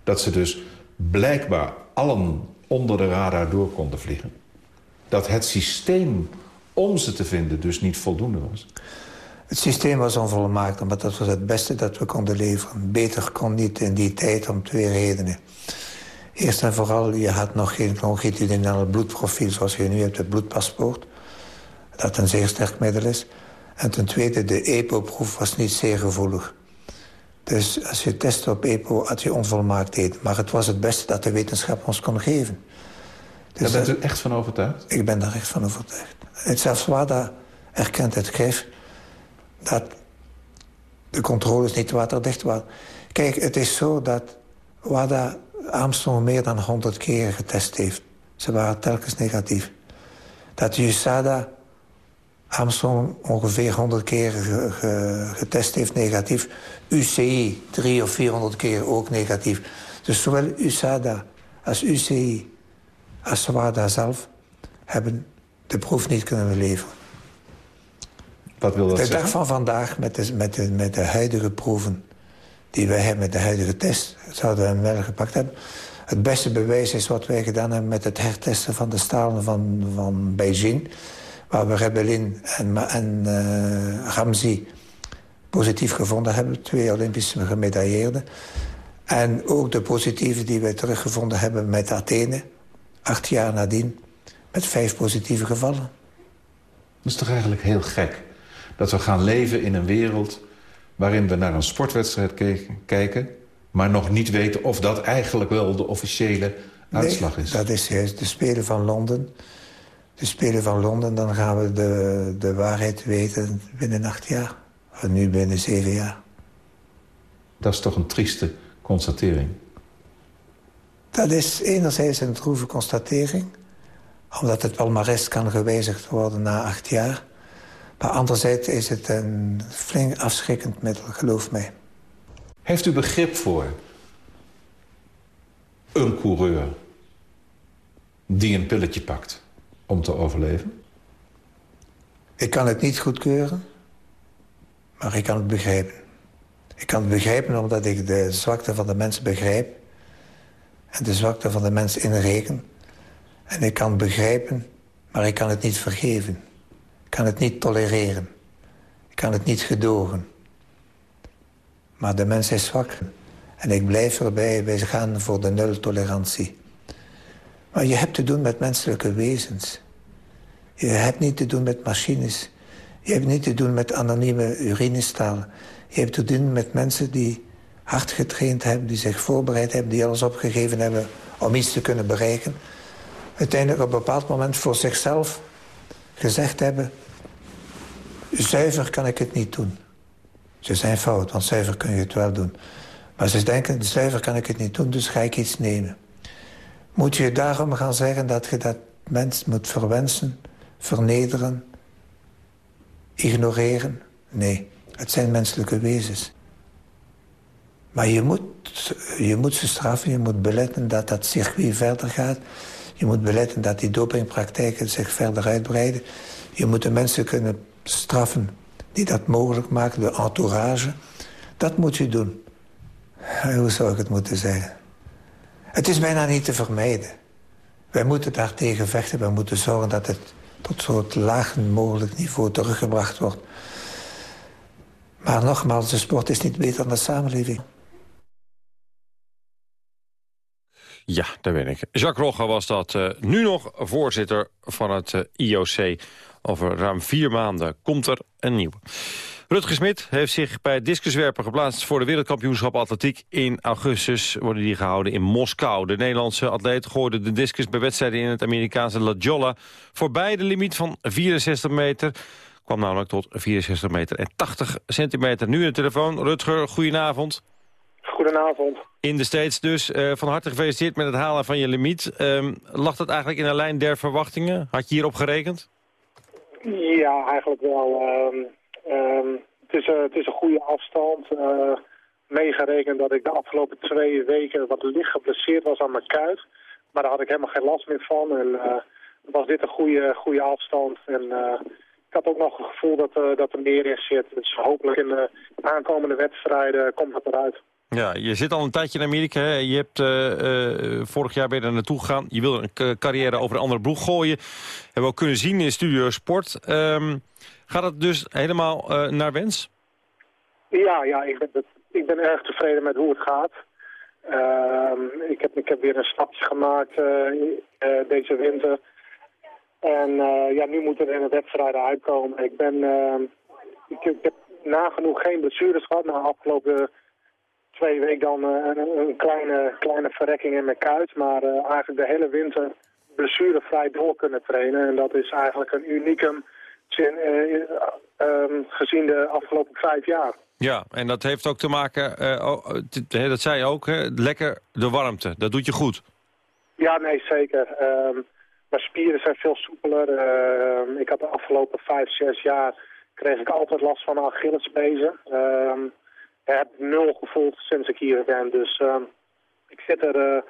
Dat ze dus blijkbaar allen onder de radar door konden vliegen. Dat het systeem om ze te vinden dus niet voldoende was. Het systeem was onvolmaakt, maar dat was het beste dat we konden leveren. Beter kon niet in die tijd om twee redenen. Eerst en vooral, je had nog geen longitudinale bloedprofiel... zoals je nu hebt, het bloedpaspoort. Dat een zeer sterk middel is. En ten tweede, de EPO-proef was niet zeer gevoelig. Dus als je test op EPO had je onvolmaaktheden. Maar het was het beste dat de wetenschap ons kon geven. Dus Daar bent u echt van overtuigd? Ik ben daar echt van overtuigd. En zelfs WADA erkent het geef dat de controles niet waterdicht waren. Kijk, het is zo dat WADA Armstrong meer dan 100 keer getest heeft. Ze waren telkens negatief. Dat USADA Armstrong ongeveer 100 keer getest heeft negatief. UCI 3 of 400 keer ook negatief. Dus zowel USADA als UCI als WADA zelf hebben de proef niet kunnen leveren. Wat wil dat de zeggen? dag van vandaag, met de, met, de, met de huidige proeven die wij hebben, met de huidige test, zouden we hem wel gepakt hebben. Het beste bewijs is wat wij gedaan hebben met het hertesten van de stalen van, van Beijing. Waar we Rebellin en, en uh, Ramzi positief gevonden hebben. Twee Olympische gemedailleerden. En ook de positieve die wij teruggevonden hebben met Athene. Acht jaar nadien. Met vijf positieve gevallen. Dat is toch eigenlijk heel gek? Dat we gaan leven in een wereld waarin we naar een sportwedstrijd kijken... maar nog niet weten of dat eigenlijk wel de officiële uitslag nee, is. dat is juist. De Spelen van Londen. De Spelen van Londen, dan gaan we de, de waarheid weten binnen acht jaar. En nu binnen zeven jaar. Dat is toch een trieste constatering? Dat is enerzijds een droeve constatering... omdat het palmarès kan gewijzigd worden na acht jaar... Maar anderzijds is het een flink afschrikkend middel, geloof mij. Heeft u begrip voor een coureur die een pilletje pakt om te overleven? Ik kan het niet goedkeuren, maar ik kan het begrijpen. Ik kan het begrijpen omdat ik de zwakte van de mens begrijp... en de zwakte van de mens inreken. En ik kan het begrijpen, maar ik kan het niet vergeven. Kan het niet tolereren. Ik kan het niet gedogen. Maar de mens is zwak. En ik blijf erbij, wij gaan voor de nul-tolerantie. Maar je hebt te doen met menselijke wezens. Je hebt niet te doen met machines. Je hebt niet te doen met anonieme urinestalen. Je hebt te doen met mensen die hard getraind hebben... die zich voorbereid hebben, die alles opgegeven hebben... om iets te kunnen bereiken. Uiteindelijk op een bepaald moment voor zichzelf gezegd hebben... zuiver kan ik het niet doen. Ze zijn fout, want zuiver kun je het wel doen. Maar ze denken, zuiver kan ik het niet doen, dus ga ik iets nemen. Moet je daarom gaan zeggen dat je dat mens moet verwensen, vernederen, ignoreren? Nee, het zijn menselijke wezens. Maar je moet, je moet ze straffen, je moet beletten dat dat circuit verder gaat... Je moet beletten dat die dopingpraktijken zich verder uitbreiden. Je moet de mensen kunnen straffen die dat mogelijk maken, de entourage. Dat moet je doen. Hoe zou ik het moeten zeggen? Het is bijna niet te vermijden. Wij moeten daartegen vechten. Wij moeten zorgen dat het tot zo'n laag mogelijk niveau teruggebracht wordt. Maar nogmaals, de sport is niet beter dan de samenleving. Ja, daar ben ik. Jacques Rogge was dat. Uh, nu nog voorzitter van het uh, IOC. Over ruim vier maanden komt er een nieuwe. Rutger Smit heeft zich bij discuswerpen geplaatst... voor de wereldkampioenschap atletiek. In augustus worden die gehouden in Moskou. De Nederlandse atleet gooide de discus bij wedstrijden... in het Amerikaanse La Jolla voorbij de limiet van 64 meter. Kwam namelijk tot 64 meter en 80 centimeter. Nu de telefoon. Rutger, goedenavond. Goedenavond. In de States dus. Uh, van harte gefeliciteerd met het halen van je limiet. Um, lag dat eigenlijk in de lijn der verwachtingen? Had je hierop gerekend? Ja, eigenlijk wel. Um, um, het, is, uh, het is een goede afstand. Uh, meegerekend dat ik de afgelopen twee weken wat licht geblesseerd was aan mijn kuit. Maar daar had ik helemaal geen last meer van. En was dit een goede, goede afstand. En ik had ook nog het gevoel dat, dat er meer in zit. Dus hopelijk in de aankomende wedstrijden komt dat eruit. Ja, je zit al een tijdje in Amerika. Hè? Je hebt uh, uh, vorig jaar ben je naartoe gegaan. Je wil een carrière over een andere broek gooien. Hebben we ook kunnen zien in Studio Sport. Um, gaat het dus helemaal uh, naar wens? Ja, ja ik, ben het, ik ben erg tevreden met hoe het gaat. Ehm, ik, heb, ik heb weer een stapje gemaakt eh, eh, deze winter. En eh, ja, nu moeten er in de wedstrijden uitkomen. Ik ben, ehm, ik, ik heb nagenoeg geen blessures gehad. Na afgelopen twee weken dan een, een, kleine, kleine verrekking in mijn kuit. Maar eigenlijk de hele winter blessurevrij door kunnen trainen. En dat is eigenlijk een unicum ehm, gezien de afgelopen vijf jaar. Ja, en dat heeft ook te maken, dat zei je ook, hè, lekker de warmte. Dat doet je goed. Ja, nee, zeker. Um, mijn spieren zijn veel soepeler. Uh, ik had de afgelopen vijf, zes jaar kreeg ik altijd last van Achillespezen. Heb nul gevoeld sinds ik hier ben. Dus ik zit er eh,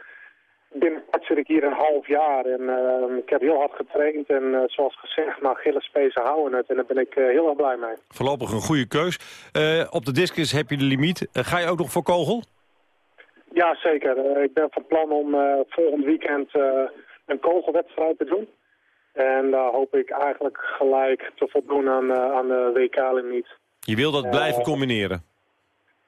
binnenkort zit ik hier een half jaar en uh, ik heb heel hard getraind. En uh, zoals gezegd, mijn Achillespezen houden het. En daar ben ik uh, heel erg blij mee. Voorlopig een goede keus. op de discus heb je de limiet. ga je ook nog voor kogel? Ja, zeker. ik ben van plan om volgend weekend een kogelwedstrijd te doen. En daar hoop ik eigenlijk gelijk te voldoen aan, aan de WK-limiet. Je wil dat blijven combineren?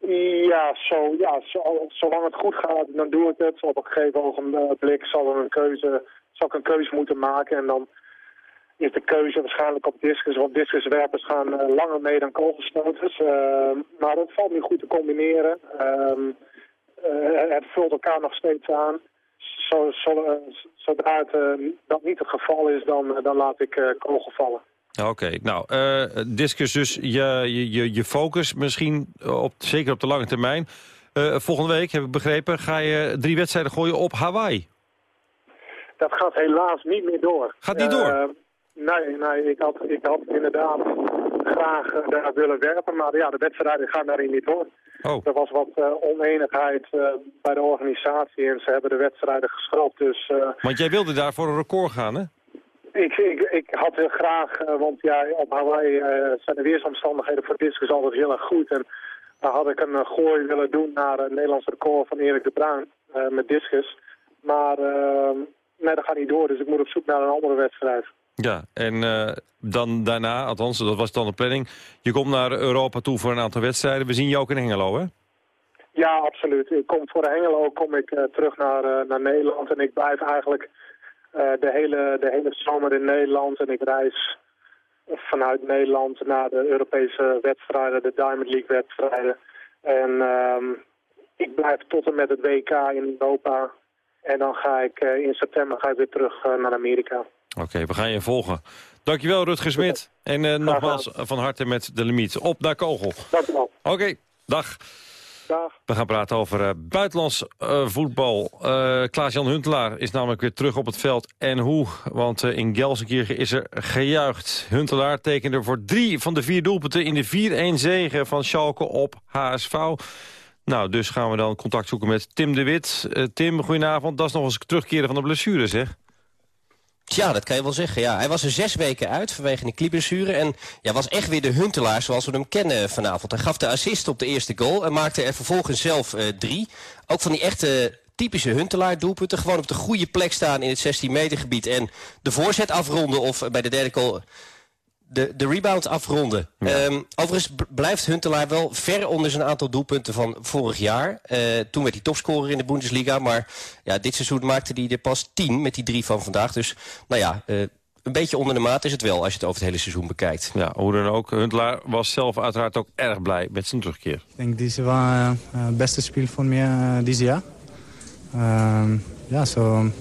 Ja, zo, ja zo, zolang het goed gaat, dan doe ik het. Op een gegeven ogenblik zal, er een keuze, zal ik een keuze moeten maken. En dan is de keuze waarschijnlijk op discus. Want discuswerpers gaan uh, langer mee dan kogelstoters. Uh, maar het valt nu goed te combineren. Uh, het vult elkaar nog steeds aan. Zo, zodra het, dat niet het geval is, dan, dan laat ik kogel vallen. Oké, nou, uh, discus dus je, je, je focus misschien, op, zeker op de lange termijn. Uh, volgende week, heb ik begrepen, ga je drie wedstrijden gooien op Hawaii. Dat gaat helaas niet meer door. Gaat niet door? Uh, nee, nee ik, had, ik had inderdaad graag daar willen werpen, maar ja, de wedstrijden gaan daarin niet door. Oh. Er was wat oneenigheid bij de organisatie en ze hebben de wedstrijden geschrapt. Dus, Want jij wilde daar voor een record gaan, hè? Ik, ik, ik had heel graag, uh, want ja, op Hawaii uh, zijn de weersomstandigheden voor discus altijd heel erg goed. En daar had ik een uh, gooi willen doen naar het Nederlandse record van Erik de Bruin met discus. Maar ehm, nee, dat gaat niet door, dus ik moet op zoek naar een andere wedstrijd. Ja, en dan daarna, althans dat was dan de planning, je komt naar Europa toe voor een aantal wedstrijden. We zien je ook in Hengelo, hè? Ja, absoluut. Ik kom voor Hengelo kom ik terug naar, naar Nederland en ik blijf eigenlijk de, hele, de hele zomer in Nederland. En ik reis vanuit Nederland naar de Europese wedstrijden, de Diamond League wedstrijden. En um, ik blijf tot en met het WK in Europa. En dan ga ik uh, in september ga ik weer terug uh, naar Amerika. Oké, okay, we gaan je volgen. Dankjewel Rutger Smit. En nogmaals van harte met de limiet. Op naar Kogel. Dankjewel. Oké, okay, dag. We gaan praten over uh, buitenlands uh, voetbal. Uh, Klaas-Jan Huntelaar is namelijk weer terug op het veld. En hoe? Want in Gelsenkirchen is er gejuicht. Huntelaar tekende voor drie van de vier doelpunten... in de 4-1 zegen van Schalke op HSV. Nou, dus gaan we dan contact zoeken met Tim de Wit. Tim, goedenavond. Dat is nog eens terugkeren van de blessure, zeg. Ja, dat kan je wel zeggen. Ja. Hij was er zes weken uit vanwege een knieblessure. En ja, was echt weer de huntelaar zoals we hem kennen vanavond. Hij gaf de assist op de eerste goal en maakte er vervolgens zelf uh, drie. Ook van die echte typische Huntelaar doelpunten. Gewoon op de goede plek staan in het 16 meter gebied. En de voorzet afronden of bij de derde goal de, de rebound afronden. Ja. Um, overigens blijft Huntelaar wel ver onder zijn aantal doelpunten van vorig jaar. Uh, toen werd hij topscorer in de Bundesliga. Maar ja, dit seizoen maakte hij er pas tien met die drie van vandaag. Dus nou ja, uh, een beetje onder de maat is het wel als je het over het hele seizoen bekijkt. Ja, hoe dan ook. Huntelaar was zelf uiteraard ook erg blij met zijn terugkeer. Ik denk deze was het beste spel van mij uh, dit jaar. Uh, ja, zo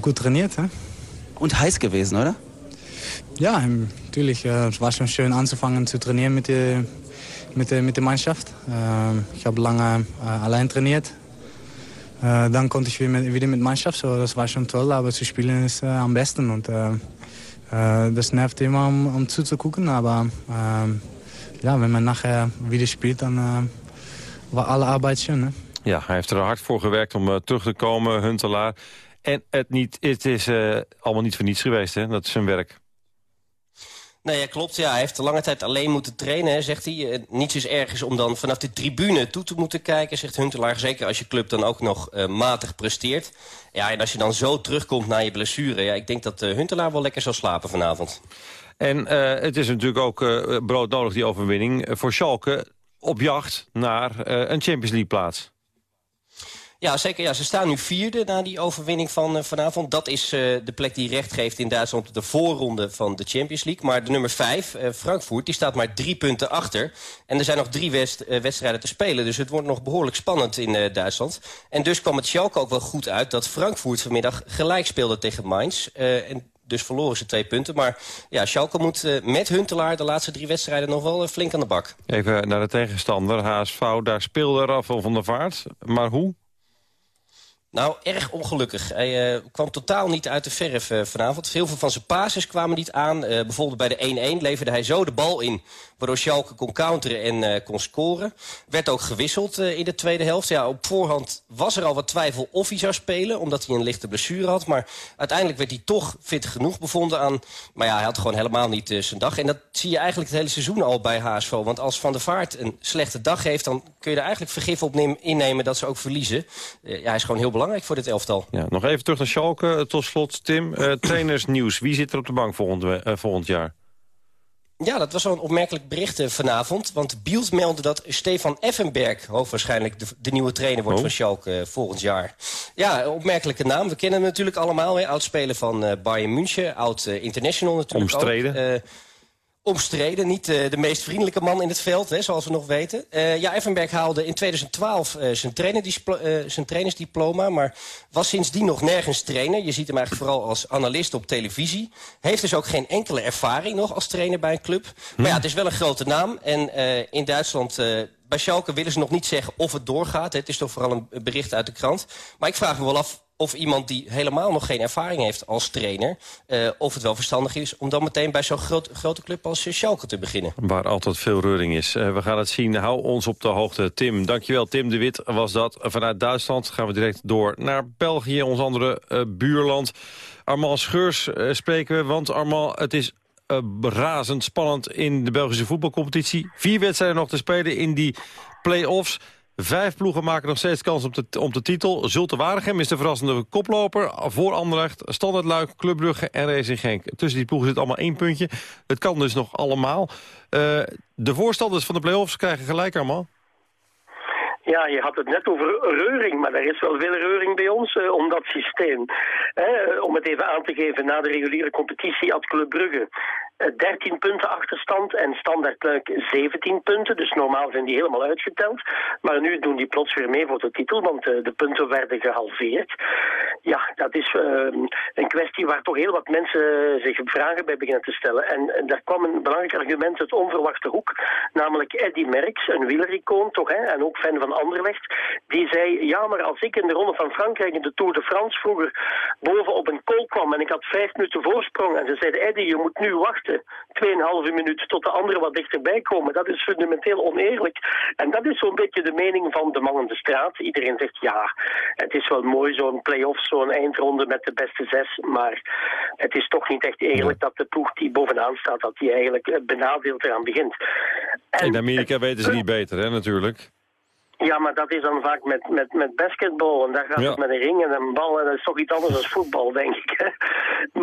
goed trainiert. Hè? Und heiß gewesen, oder? Ja, natürlich. Es war schon schön anzufangen zu trainieren mit der, mit der, mit Mannschaft. Äh, ich habe lange äh, allein trainiert. Äh, dann konnte ich wieder wieder mit Mannschaft, so, das war schon toll, aber zu spielen ist äh, am besten. Und das nervt immer, um, zuzugucken, aber ja, wenn man nachher wieder spielt, dann war alle Arbeit schön. Ja, hij heeft er hard voor gewerkt om terug te komen, Huntelaar. En het, niet, het is allemaal niet voor niets geweest, dat is zijn werk. Nou ja, klopt. Ja. Hij heeft lange tijd alleen moeten trainen, zegt hij. Eh, niets is ergens om dan vanaf de tribune toe te moeten kijken, zegt Huntelaar. Zeker als je club dan ook nog uh, matig presteert. Ja, en als je dan zo terugkomt na je blessure... Ja, ik denk dat uh, Huntelaar wel lekker zal slapen vanavond. En het is natuurlijk ook broodnodig, die overwinning... voor Schalke op jacht naar een Champions League plaats. Ja, zeker. Ja, ze staan nu vierde na die overwinning van uh, vanavond. Dat is uh, de plek die recht geeft in Duitsland de voorronde van de Champions League. Maar de nummer vijf, uh, Frankfurt, die staat maar drie punten achter. En er zijn nog drie wedstrijden te spelen. Dus het wordt nog behoorlijk spannend in Duitsland. En dus kwam het Schalke ook wel goed uit dat Frankfurt vanmiddag gelijk speelde tegen Mainz. en dus verloren ze twee punten. Maar ja, Schalke moet uh, met Huntelaar de laatste drie wedstrijden nog wel flink aan de bak. Even naar de tegenstander. HSV, daar speelde Rafael van der Vaart. Maar hoe? Nou, erg ongelukkig. Hij uh, kwam totaal niet uit de verf uh, vanavond. Veel van zijn passes kwamen niet aan. Uh, bijvoorbeeld bij de 1-1 leverde hij zo de bal in... waardoor Schalke kon counteren en kon scoren. Werd ook gewisseld in de tweede helft. Ja, op voorhand was er al wat twijfel of hij zou spelen... omdat hij een lichte blessure had. Maar uiteindelijk werd hij toch fit genoeg bevonden aan... maar ja, hij had gewoon helemaal niet zijn dag. En dat zie je eigenlijk het hele seizoen al bij HSV. Want als Van der Vaart een slechte dag heeft... dan kun je er eigenlijk vergif op innemen dat ze ook verliezen. ja, hij is gewoon heel belangrijk voor dit elftal. Ja, nog even terug naar Schalke, tot slot. Tim, trainersnieuws. Wie zit er op de bank volgend jaar? Ja, dat was wel een opmerkelijk bericht vanavond. Want Bielt meldde dat Stefan Effenberg... hoogwaarschijnlijk de, de nieuwe trainer wordt oh. van Schalke uh, volgend jaar. Ja, opmerkelijke naam. We kennen hem natuurlijk allemaal. Oud-speler van uh, Bayern München. Oud-international natuurlijk Omstreden. Ook omstreden. Niet uh, de meest vriendelijke man in het veld, hè, zoals we nog weten. Uh, ja, Effenberg haalde in 2012 uh, zijn, zijn trainersdiploma... maar was sindsdien nog nergens trainer. Je ziet hem eigenlijk vooral als analist op televisie. Heeft dus ook geen enkele ervaring nog als trainer bij een club. Maar ja, het is wel een grote naam. En in Duitsland... bij Schalke willen ze nog niet zeggen of het doorgaat. Het is toch vooral een bericht uit de krant. Maar ik vraag me wel af of iemand die helemaal nog geen ervaring heeft als trainer... Uh, of het wel verstandig is om dan meteen bij zo'n grote club als Schalke te beginnen. Waar altijd veel reuring is. Uh, we gaan het zien. Hou ons op de hoogte. Tim, dankjewel. Tim de Wit was dat. Vanuit Duitsland gaan we direct door naar België, ons andere uh, buurland. Armand Scheurs spreken we, want Armand, het is razend spannend in de Belgische voetbalcompetitie. Vier wedstrijden nog te spelen in die play-offs. Vijf ploegen maken nog steeds kans op de, op de titel. Zulte Waregem is de verrassende koploper. Voor Anderlecht, Standard Luik, Club Brugge en Racing Genk. Tussen die ploegen zit allemaal één puntje. Het kan dus nog allemaal. Uh, de voorstanders van de play-offs krijgen gelijk allemaal. Ja, je had het net over reuring, maar er is wel veel reuring bij ons uh, om dat systeem. Om het even aan te geven, na de reguliere competitie had Club Brugge 13 punten achterstand en Standaard Luik 17 punten. Dus normaal zijn die helemaal uitgeteld. Maar nu doen die plots weer mee voor de titel, want uh, de punten werden gehalveerd. Ja, dat is uh, een kwestie waar toch heel wat mensen zich vragen bij beginnen te stellen. En, en daar kwam een belangrijk argument uit onverwachte hoek. Namelijk Eddy Merckx, een wielericoon toch, hè, en ook fan van Anderlecht. Die zei, ja, maar als ik in de Ronde van Frankrijk in de Tour de France vroeger boven op een kool kwam en ik had vijf minuten voorsprong en ze zeiden, Eddy, je moet nu wachten 2,5 minuut tot de anderen wat dichterbij komen. Dat is fundamenteel oneerlijk. En dat is zo'n beetje de mening van de man in de straat. Iedereen zegt ja, het is wel mooi zo'n play-off, zo'n eindronde met de beste zes. Maar het is toch niet echt eerlijk dat de ploeg die bovenaan staat, dat die eigenlijk benadeeld eraan begint. En, in Amerika weten ze niet beter, hè, natuurlijk. Ja, maar dat is dan vaak met, met, met basketbal. En daar gaat het met een ring en een bal. En dat is toch iets anders dan voetbal, denk ik.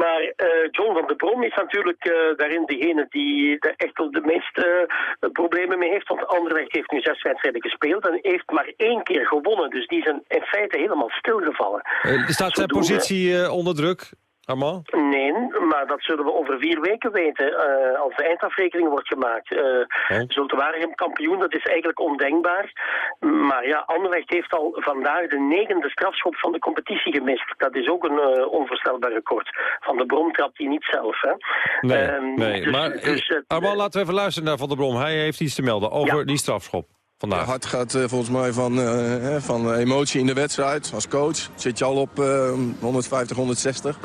maar uh, John van der Brom is natuurlijk uh, daarin degene die er echt de meeste uh, problemen mee heeft. Want Anderlecht heeft nu zes wedstrijden gespeeld en heeft maar één keer gewonnen. Dus die zijn in feite helemaal stilgevallen. staat zijn positie onder druk? Armand? Nee, maar dat zullen we over vier weken weten uh, als de eindafrekening wordt gemaakt. Uh, oh. Zultuarium kampioen, dat is eigenlijk ondenkbaar. Maar ja, Anderlecht heeft al vandaag de negende strafschop van de competitie gemist. Dat is ook een uh, onvoorstelbaar record. Van de Brom trapt hij niet zelf. Hè. Nee, um, nee. Dus, maar dus, Armand, laten we even luisteren naar Van der Brom. Hij heeft iets te melden over ja. die strafschop. Vandaag. hart gaat uh, volgens mij van, uh, van emotie in de wedstrijd. Als coach zit je al op uh, 150, 160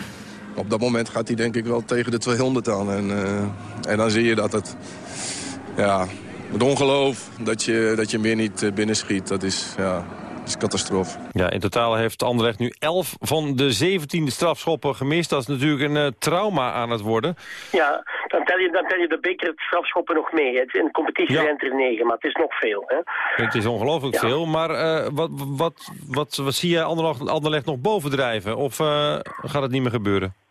op dat moment gaat hij denk ik wel tegen de 200 aan. En, uh, en dan zie je dat het... Ja, het ongeloof dat je, dat je meer niet uh, binnenschiet, dat is... Ja, dat is catastrofe. Ja, in totaal heeft Anderlecht nu 11 van de 17 strafschoppen gemist. Dat is natuurlijk een uh, trauma aan het worden. Ja, dan tel je, dan tel je de beker strafschoppen nog mee. Het, in de competitie ja. zijn er 9, maar het is nog veel. Hè? Het is ongelooflijk ja. veel. Maar uh, wat, wat, wat, wat zie jij Anderlecht, Anderlecht nog bovendrijven? Of uh, gaat het niet meer gebeuren?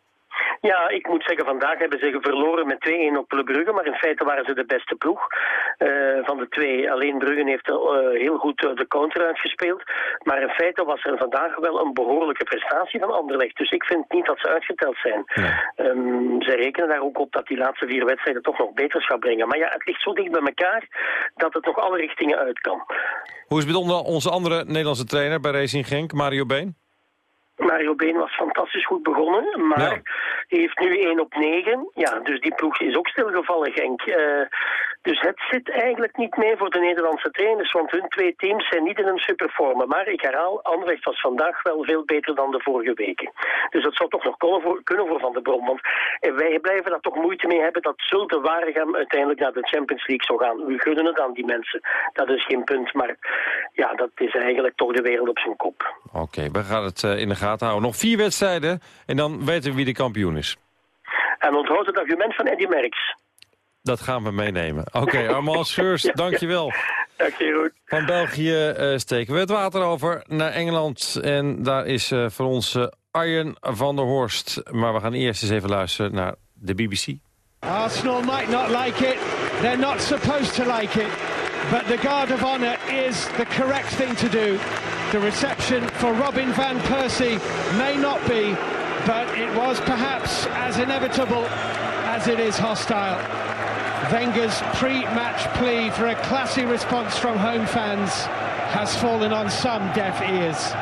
Ja, ik moet zeggen, vandaag hebben ze verloren met 2-1 op Le Brugge, maar in feite waren ze de beste ploeg uh, van de twee. Alleen Brugge heeft uh, heel goed de counter uitgespeeld, maar in feite was er vandaag wel een behoorlijke prestatie van Anderlecht. Dus ik vind niet dat ze uitgeteld zijn. Ja. Um, zij rekenen daar ook op dat die laatste vier wedstrijden toch nog beter gaat brengen. Maar ja, het ligt zo dicht bij elkaar dat het nog alle richtingen uit kan. Hoe is het met onze andere Nederlandse trainer bij Racing Genk, Mario Been? Mario Been was fantastisch goed begonnen, maar ja. heeft nu 1 op 9. Ja, dus die ploeg is ook stilgevallen, Genk. Uh, dus het zit eigenlijk niet mee voor de Nederlandse trainers, want hun twee teams zijn niet in een supervormen. Maar ik herhaal, Anderlecht was vandaag wel veel beter dan de vorige weken. Dus dat zou toch nog kunnen voor, Van de Brom, want wij blijven daar toch moeite mee hebben dat Zulte Waregem uiteindelijk naar de Champions League zou gaan. We gunnen het aan die mensen, dat is geen punt, maar ja, dat is eigenlijk toch de wereld op zijn kop. Oké, okay, we gaan het uh, in de gaten houden. Nog vier wedstrijden en dan weten we wie de kampioen is. En onthoud het argument van Eddie Merckx. Dat gaan we meenemen. Oké, okay, Armand Scheurs, ja. dankjewel. Dank je, goed. Van België uh, steken we het water over naar Engeland. En daar is uh, voor ons uh, Arjen van der Horst. Maar we gaan eerst eens even luisteren naar de BBC. Arsenal might not like it. They're not supposed to like it. But the guard of honour is the correct thing to do. The reception for Robin van Persie may not be, but it was perhaps as inevitable as it is hostile. Wenger's pre-match plea for a classy response from home fans has fallen on some deaf ears.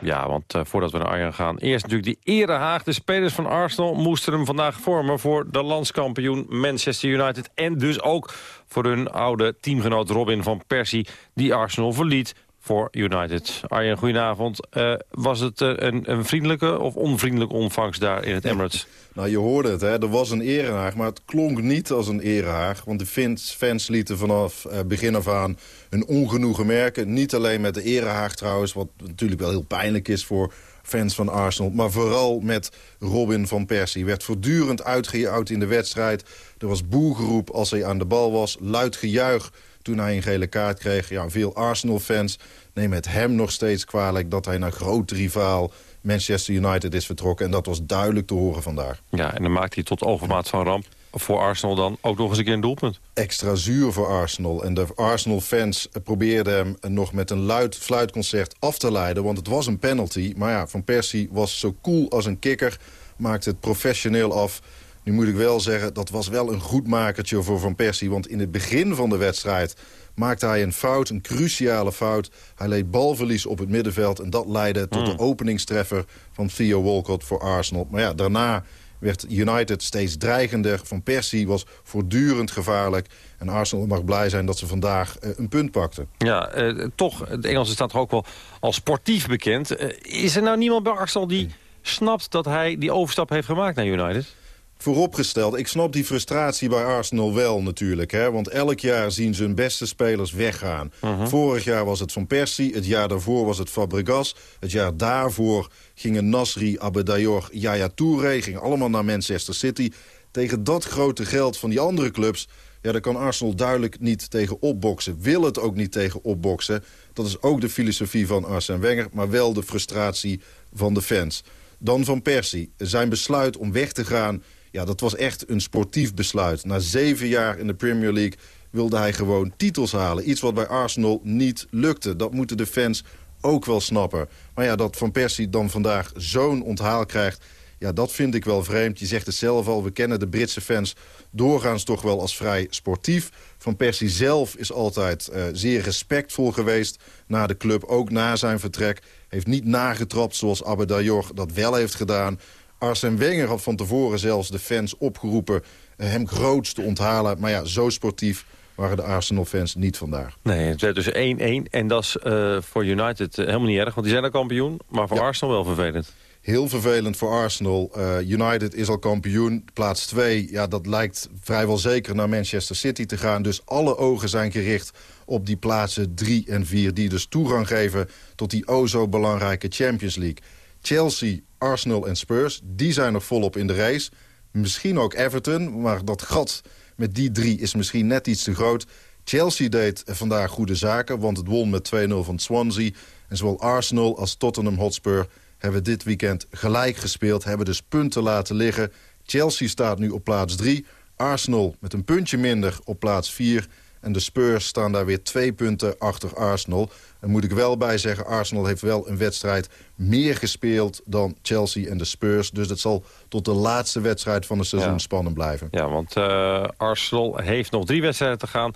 Ja, want uh, voordat we naar Arjen gaan... eerst natuurlijk die erehaag. De spelers van Arsenal moesten hem vandaag vormen... voor de landskampioen Manchester United. En dus ook voor hun oude teamgenoot Robin van Persie... die Arsenal verliet voor United. Arjen, goedenavond. Uh, was het uh, een, een, vriendelijke of onvriendelijke ontvangst daar in het Emirates? Nou, je hoorde het, hè? er was een erehaag, maar het klonk niet als een erehaag. Want de fans, fans lieten vanaf uh, begin af aan hun ongenoegen merken. Niet alleen met de erehaag trouwens, wat natuurlijk wel heel pijnlijk is voor fans van Arsenal. Maar vooral met Robin van Persie. Werd voortdurend uitgejouwd in de wedstrijd. Er was boegeroep als hij aan de bal was. Luid gejuich toen hij een gele kaart kreeg. Ja, veel Arsenal-fans nemen het hem nog steeds kwalijk... dat hij naar grote rivaal Manchester United is vertrokken. En dat was duidelijk te horen vandaag. Ja, en dan maakt hij tot overmaat van ramp voor Arsenal dan ook nog eens een keer een doelpunt. Extra zuur voor Arsenal. En de Arsenal-fans probeerden hem nog met een luid fluitconcert af te leiden. Want het was een penalty. Maar ja, Van Persie was zo cool als een kikker. Maakte het professioneel af. Nu moet ik wel zeggen, dat was wel een goed makertje voor Van Persie. Want in het begin van de wedstrijd maakte hij een fout, een cruciale fout. Hij leed balverlies op het middenveld en dat leidde tot de hmm. openingstreffer van Theo Walcott voor Arsenal. Maar ja, daarna werd United steeds dreigender. Van Persie was voortdurend gevaarlijk. En Arsenal mag blij zijn dat ze vandaag uh, een punt pakten. Ja, uh, toch, de Engelse staat er ook wel als sportief bekend. Uh, is er nou niemand bij Arsenal die snapt dat hij die overstap heeft gemaakt naar United? Vooropgesteld, ik snap die frustratie bij Arsenal wel natuurlijk. Hè? Want elk jaar zien ze hun beste spelers weggaan. Uh-huh. Vorig jaar was het Van Persie, het jaar daarvoor was het Fabregas. Het jaar daarvoor gingen Nasri, Abdedayor, Yaya Touré... gingen allemaal naar Manchester City. Tegen dat grote geld van die andere clubs... Ja, daar kan Arsenal duidelijk niet tegen opboksen. Wil het ook niet tegen opboksen. Dat is ook de filosofie van Arsène Wenger... maar wel de frustratie van de fans. Dan Van Persie. Zijn besluit om weg te gaan ja, dat was echt een sportief besluit. Na zeven jaar in de Premier League wilde hij gewoon titels halen. Iets wat bij Arsenal niet lukte. Dat moeten de fans ook wel snappen. Maar ja, dat Van Persie dan vandaag zo'n onthaal krijgt... ja, dat vind ik wel vreemd. Je zegt het zelf al, we kennen de Britse fans doorgaans toch wel als vrij sportief. Van Persie zelf is altijd uh, zeer respectvol geweest naar de club. Ook na zijn vertrek. Heeft niet nagetrapt zoals Abbe Dayor dat wel heeft gedaan. Arsène Wenger had van tevoren zelfs de fans opgeroepen... Eh, hem groots te onthalen. Maar ja, zo sportief waren de Arsenal-fans niet vandaag. Nee, het werd dus 1-1. En dat is uh, voor United uh, helemaal niet erg, want die zijn al kampioen. Maar voor Arsenal wel vervelend. Heel vervelend voor Arsenal. Uh, United is al kampioen. Plaats 2, ja, dat lijkt vrijwel zeker naar Manchester City te gaan. Dus alle ogen zijn gericht op die plaatsen 3 en 4... die dus toegang geven tot die o zo belangrijke Champions League. Chelsea, Arsenal en Spurs, die zijn nog volop in de race. Misschien ook Everton, maar dat gat met die drie is misschien net iets te groot. Chelsea deed vandaag goede zaken, want het won met 2-0 van Swansea. En zowel Arsenal als Tottenham Hotspur hebben dit weekend gelijk gespeeld. Hebben dus punten laten liggen. Chelsea staat nu op plaats 3. Arsenal met een puntje minder op plaats 4. En de Spurs staan daar weer twee punten achter Arsenal. En moet ik wel bij zeggen, Arsenal heeft wel een wedstrijd meer gespeeld dan Chelsea en de Spurs. Dus dat zal tot de laatste wedstrijd van het seizoen spannend blijven. Ja, want uh, Arsenal heeft nog drie wedstrijden te gaan.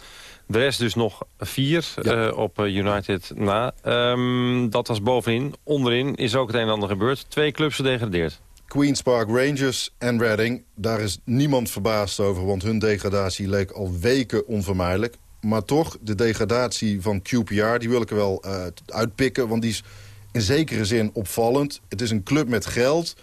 De rest dus nog vier uh, op United na. Um, dat was bovenin. Onderin is ook het een en ander gebeurd. Twee clubs gedegradeerd. Queen's Park Rangers en Reading, daar is niemand verbaasd over... want hun degradatie leek al weken onvermijdelijk. Maar toch, de degradatie van QPR, die wil ik er wel uh, uitpikken... want die is in zekere zin opvallend. Het is een club met geld,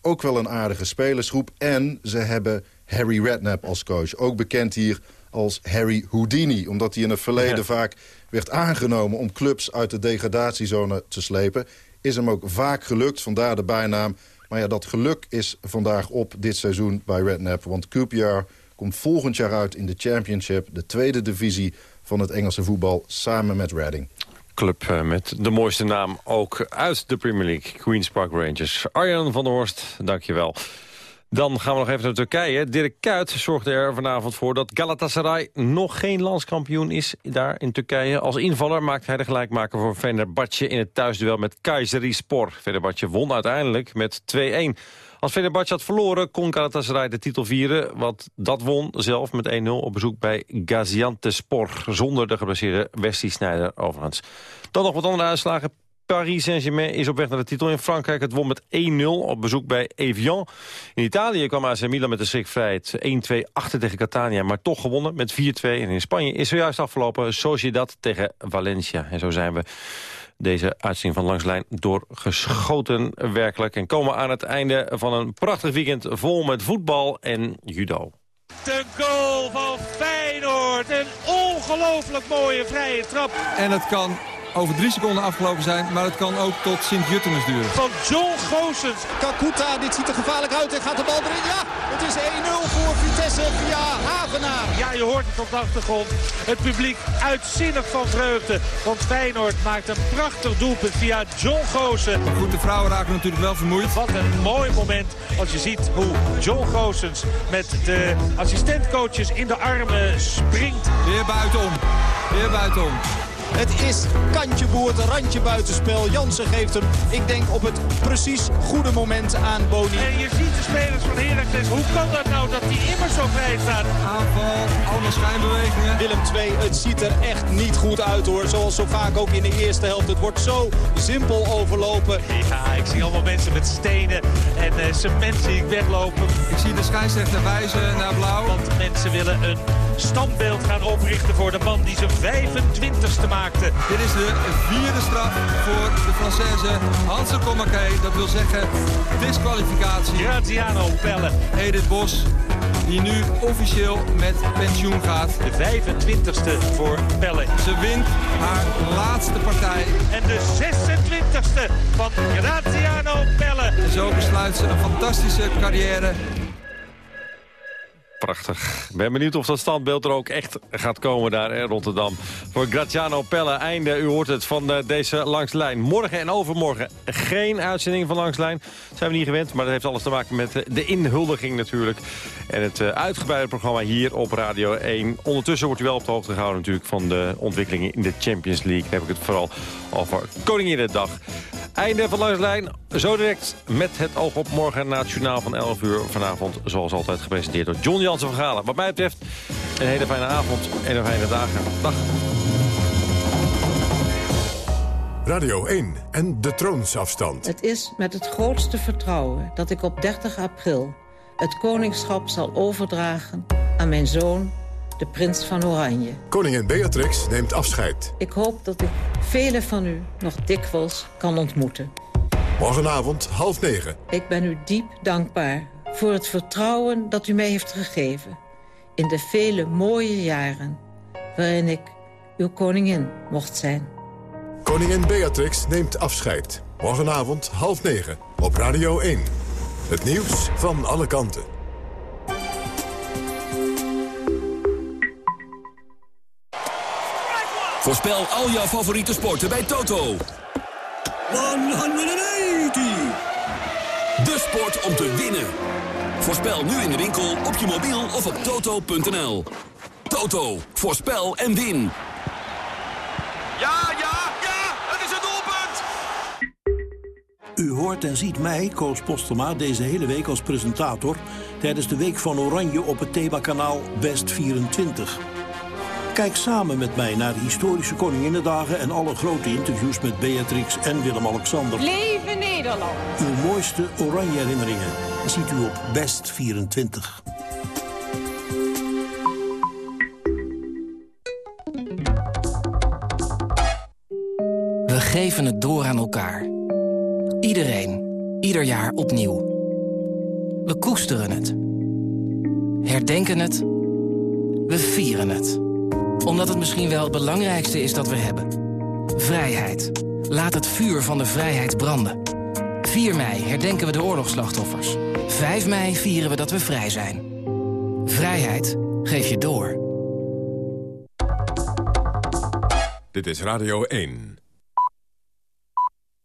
ook wel een aardige spelersgroep... en ze hebben Harry Redknapp als coach. Ook bekend hier als Harry Houdini. Omdat hij in het verleden vaak werd aangenomen om clubs uit de degradatiezone te slepen. Is hem ook vaak gelukt, vandaar de bijnaam. Maar ja, dat geluk is vandaag op dit seizoen bij Redknapp. Want QPR komt volgend jaar uit in de Championship... de tweede divisie van het Engelse voetbal, samen met Reading. Club eh, met de mooiste naam ook uit de Premier League. Queen's Park Rangers. Arjan van der Horst, dankjewel. Dan gaan we nog even naar Turkije. Dirk Kuyt zorgde er vanavond voor dat Galatasaray nog geen landskampioen is daar in Turkije. Als invaller maakt hij de gelijkmaker voor Fenerbahce in het thuisduel met Kayserispor. Fenerbahce won uiteindelijk met 2-1. Als Fenerbahce had verloren kon Galatasaray de titel vieren. Wat dat won zelf met 1-0 op bezoek bij Gaziantepspor. Zonder de geblesseerde Wesley Sneijder overigens. Dan nog wat andere uitslagen. Paris Saint-Germain is op weg naar de titel in Frankrijk. Het won met 1-0 op bezoek bij Evian. In Italië kwam AC Milan met de schrikvrijheid 1-2 achter tegen Catania... maar toch gewonnen met 4-2. En in Spanje is zojuist afgelopen Sociedad tegen Valencia. En zo zijn we deze uitzending van Langslijn doorgeschoten werkelijk. En komen aan het einde van een prachtig weekend vol met voetbal en judo. De goal van Feyenoord. Een ongelooflijk mooie vrije trap. En het kan over drie seconden afgelopen zijn. Maar het kan ook tot Sint-Juttemus duren. Van John Goossens. Kakuta, dit ziet er gevaarlijk uit. En gaat de bal erin. Ja, het is 1-0 voor Vitesse via Havenaar. Ja, je hoort het op de achtergrond. Het publiek uitzinnig van vreugde. Want Feyenoord maakt een prachtig doelpunt via John Goossens. Maar goed, de vrouwen raken natuurlijk wel vermoeid. Wat een mooi moment als je ziet hoe John Goossens met de assistentcoaches in de armen springt. Weer buitenom. Weer buitenom. Het is kantje boord, randje buitenspel. Jansen geeft hem, ik denk, op het precies goede moment aan Boni. En je ziet de spelers van Heracles. Hoe kan dat nou dat die immer zo vrij staat? Aanval, allemaal schijnbewegingen. Willem 2, het ziet er echt niet goed uit hoor. Zoals zo vaak ook in de eerste helft. Het wordt zo simpel overlopen. Ja, ik zie allemaal mensen met stenen en uh, cement zie ik weglopen. Ik zie de scheidsrechter wijzen naar blauw. Want mensen willen een standbeeld gaan oprichten voor de man die zijn 25ste maakte. Dit is de vierde straf voor de Française Hansen Commaquet. Dat wil zeggen disqualificatie. Graziano Pelle. Edith Bos, die nu officieel met pensioen gaat. De 25ste voor Pelle. Ze wint haar laatste partij. En de 26ste van Graziano Pelle. En zo besluit ze een fantastische carrière Prachtig. Ben benieuwd of dat standbeeld er ook echt gaat komen daar in Rotterdam. Voor Graziano Pelle, einde, u hoort het, van uh, deze Langslijn. Morgen en overmorgen geen uitzending van Langslijn. Zijn we niet gewend, maar dat heeft alles te maken met uh, de inhuldiging natuurlijk. En het uh, uitgebreide programma hier op Radio 1. Ondertussen wordt u wel op de hoogte gehouden natuurlijk van de ontwikkelingen in de Champions League. Dan heb ik het vooral over Koninginnedag. Einde van Langslijn, zo direct met het oog op morgen na het journaal van 11 uur. Vanavond zoals altijd gepresenteerd door John Jansen van Galen. Wat mij betreft een hele fijne avond en een fijne dagen. Dag. Radio 1 en de troonsafstand. Het is met het grootste vertrouwen dat ik op 30 april... het koningschap zal overdragen aan mijn zoon, de prins van Oranje. Koningin Beatrix neemt afscheid. Ik hoop dat ik velen van u nog dikwijls kan ontmoeten. Morgenavond half negen. Ik ben u diep dankbaar voor het vertrouwen dat u mij heeft gegeven... in de vele mooie jaren waarin ik uw koningin mocht zijn. Koningin Beatrix neemt afscheid. Morgenavond half negen op Radio 1. Het nieuws van alle kanten. Voorspel al jouw favoriete sporten bij Toto. 180! De sport om te winnen. Voorspel nu in de winkel, op je mobiel of op toto.nl. Toto, voorspel en win. Ja, ja, ja, het is een doelpunt! U hoort en ziet mij, Koos Postema, deze hele week als presentator... tijdens de Week van Oranje op het themakanaal Best 24. Kijk samen met mij naar de historische Koninginnedagen... en alle grote interviews met Beatrix en Willem-Alexander. Leven Nederland! Uw mooiste oranje herinneringen ziet u op Best 24. We geven het door aan elkaar. Iedereen, ieder jaar opnieuw. We koesteren het. Herdenken het. We vieren het. Omdat het misschien wel het belangrijkste is dat we hebben. Vrijheid. Laat het vuur van de vrijheid branden. 4 mei herdenken we de oorlogsslachtoffers. 5 mei vieren we dat we vrij zijn. Vrijheid geef je door. Dit is Radio 1.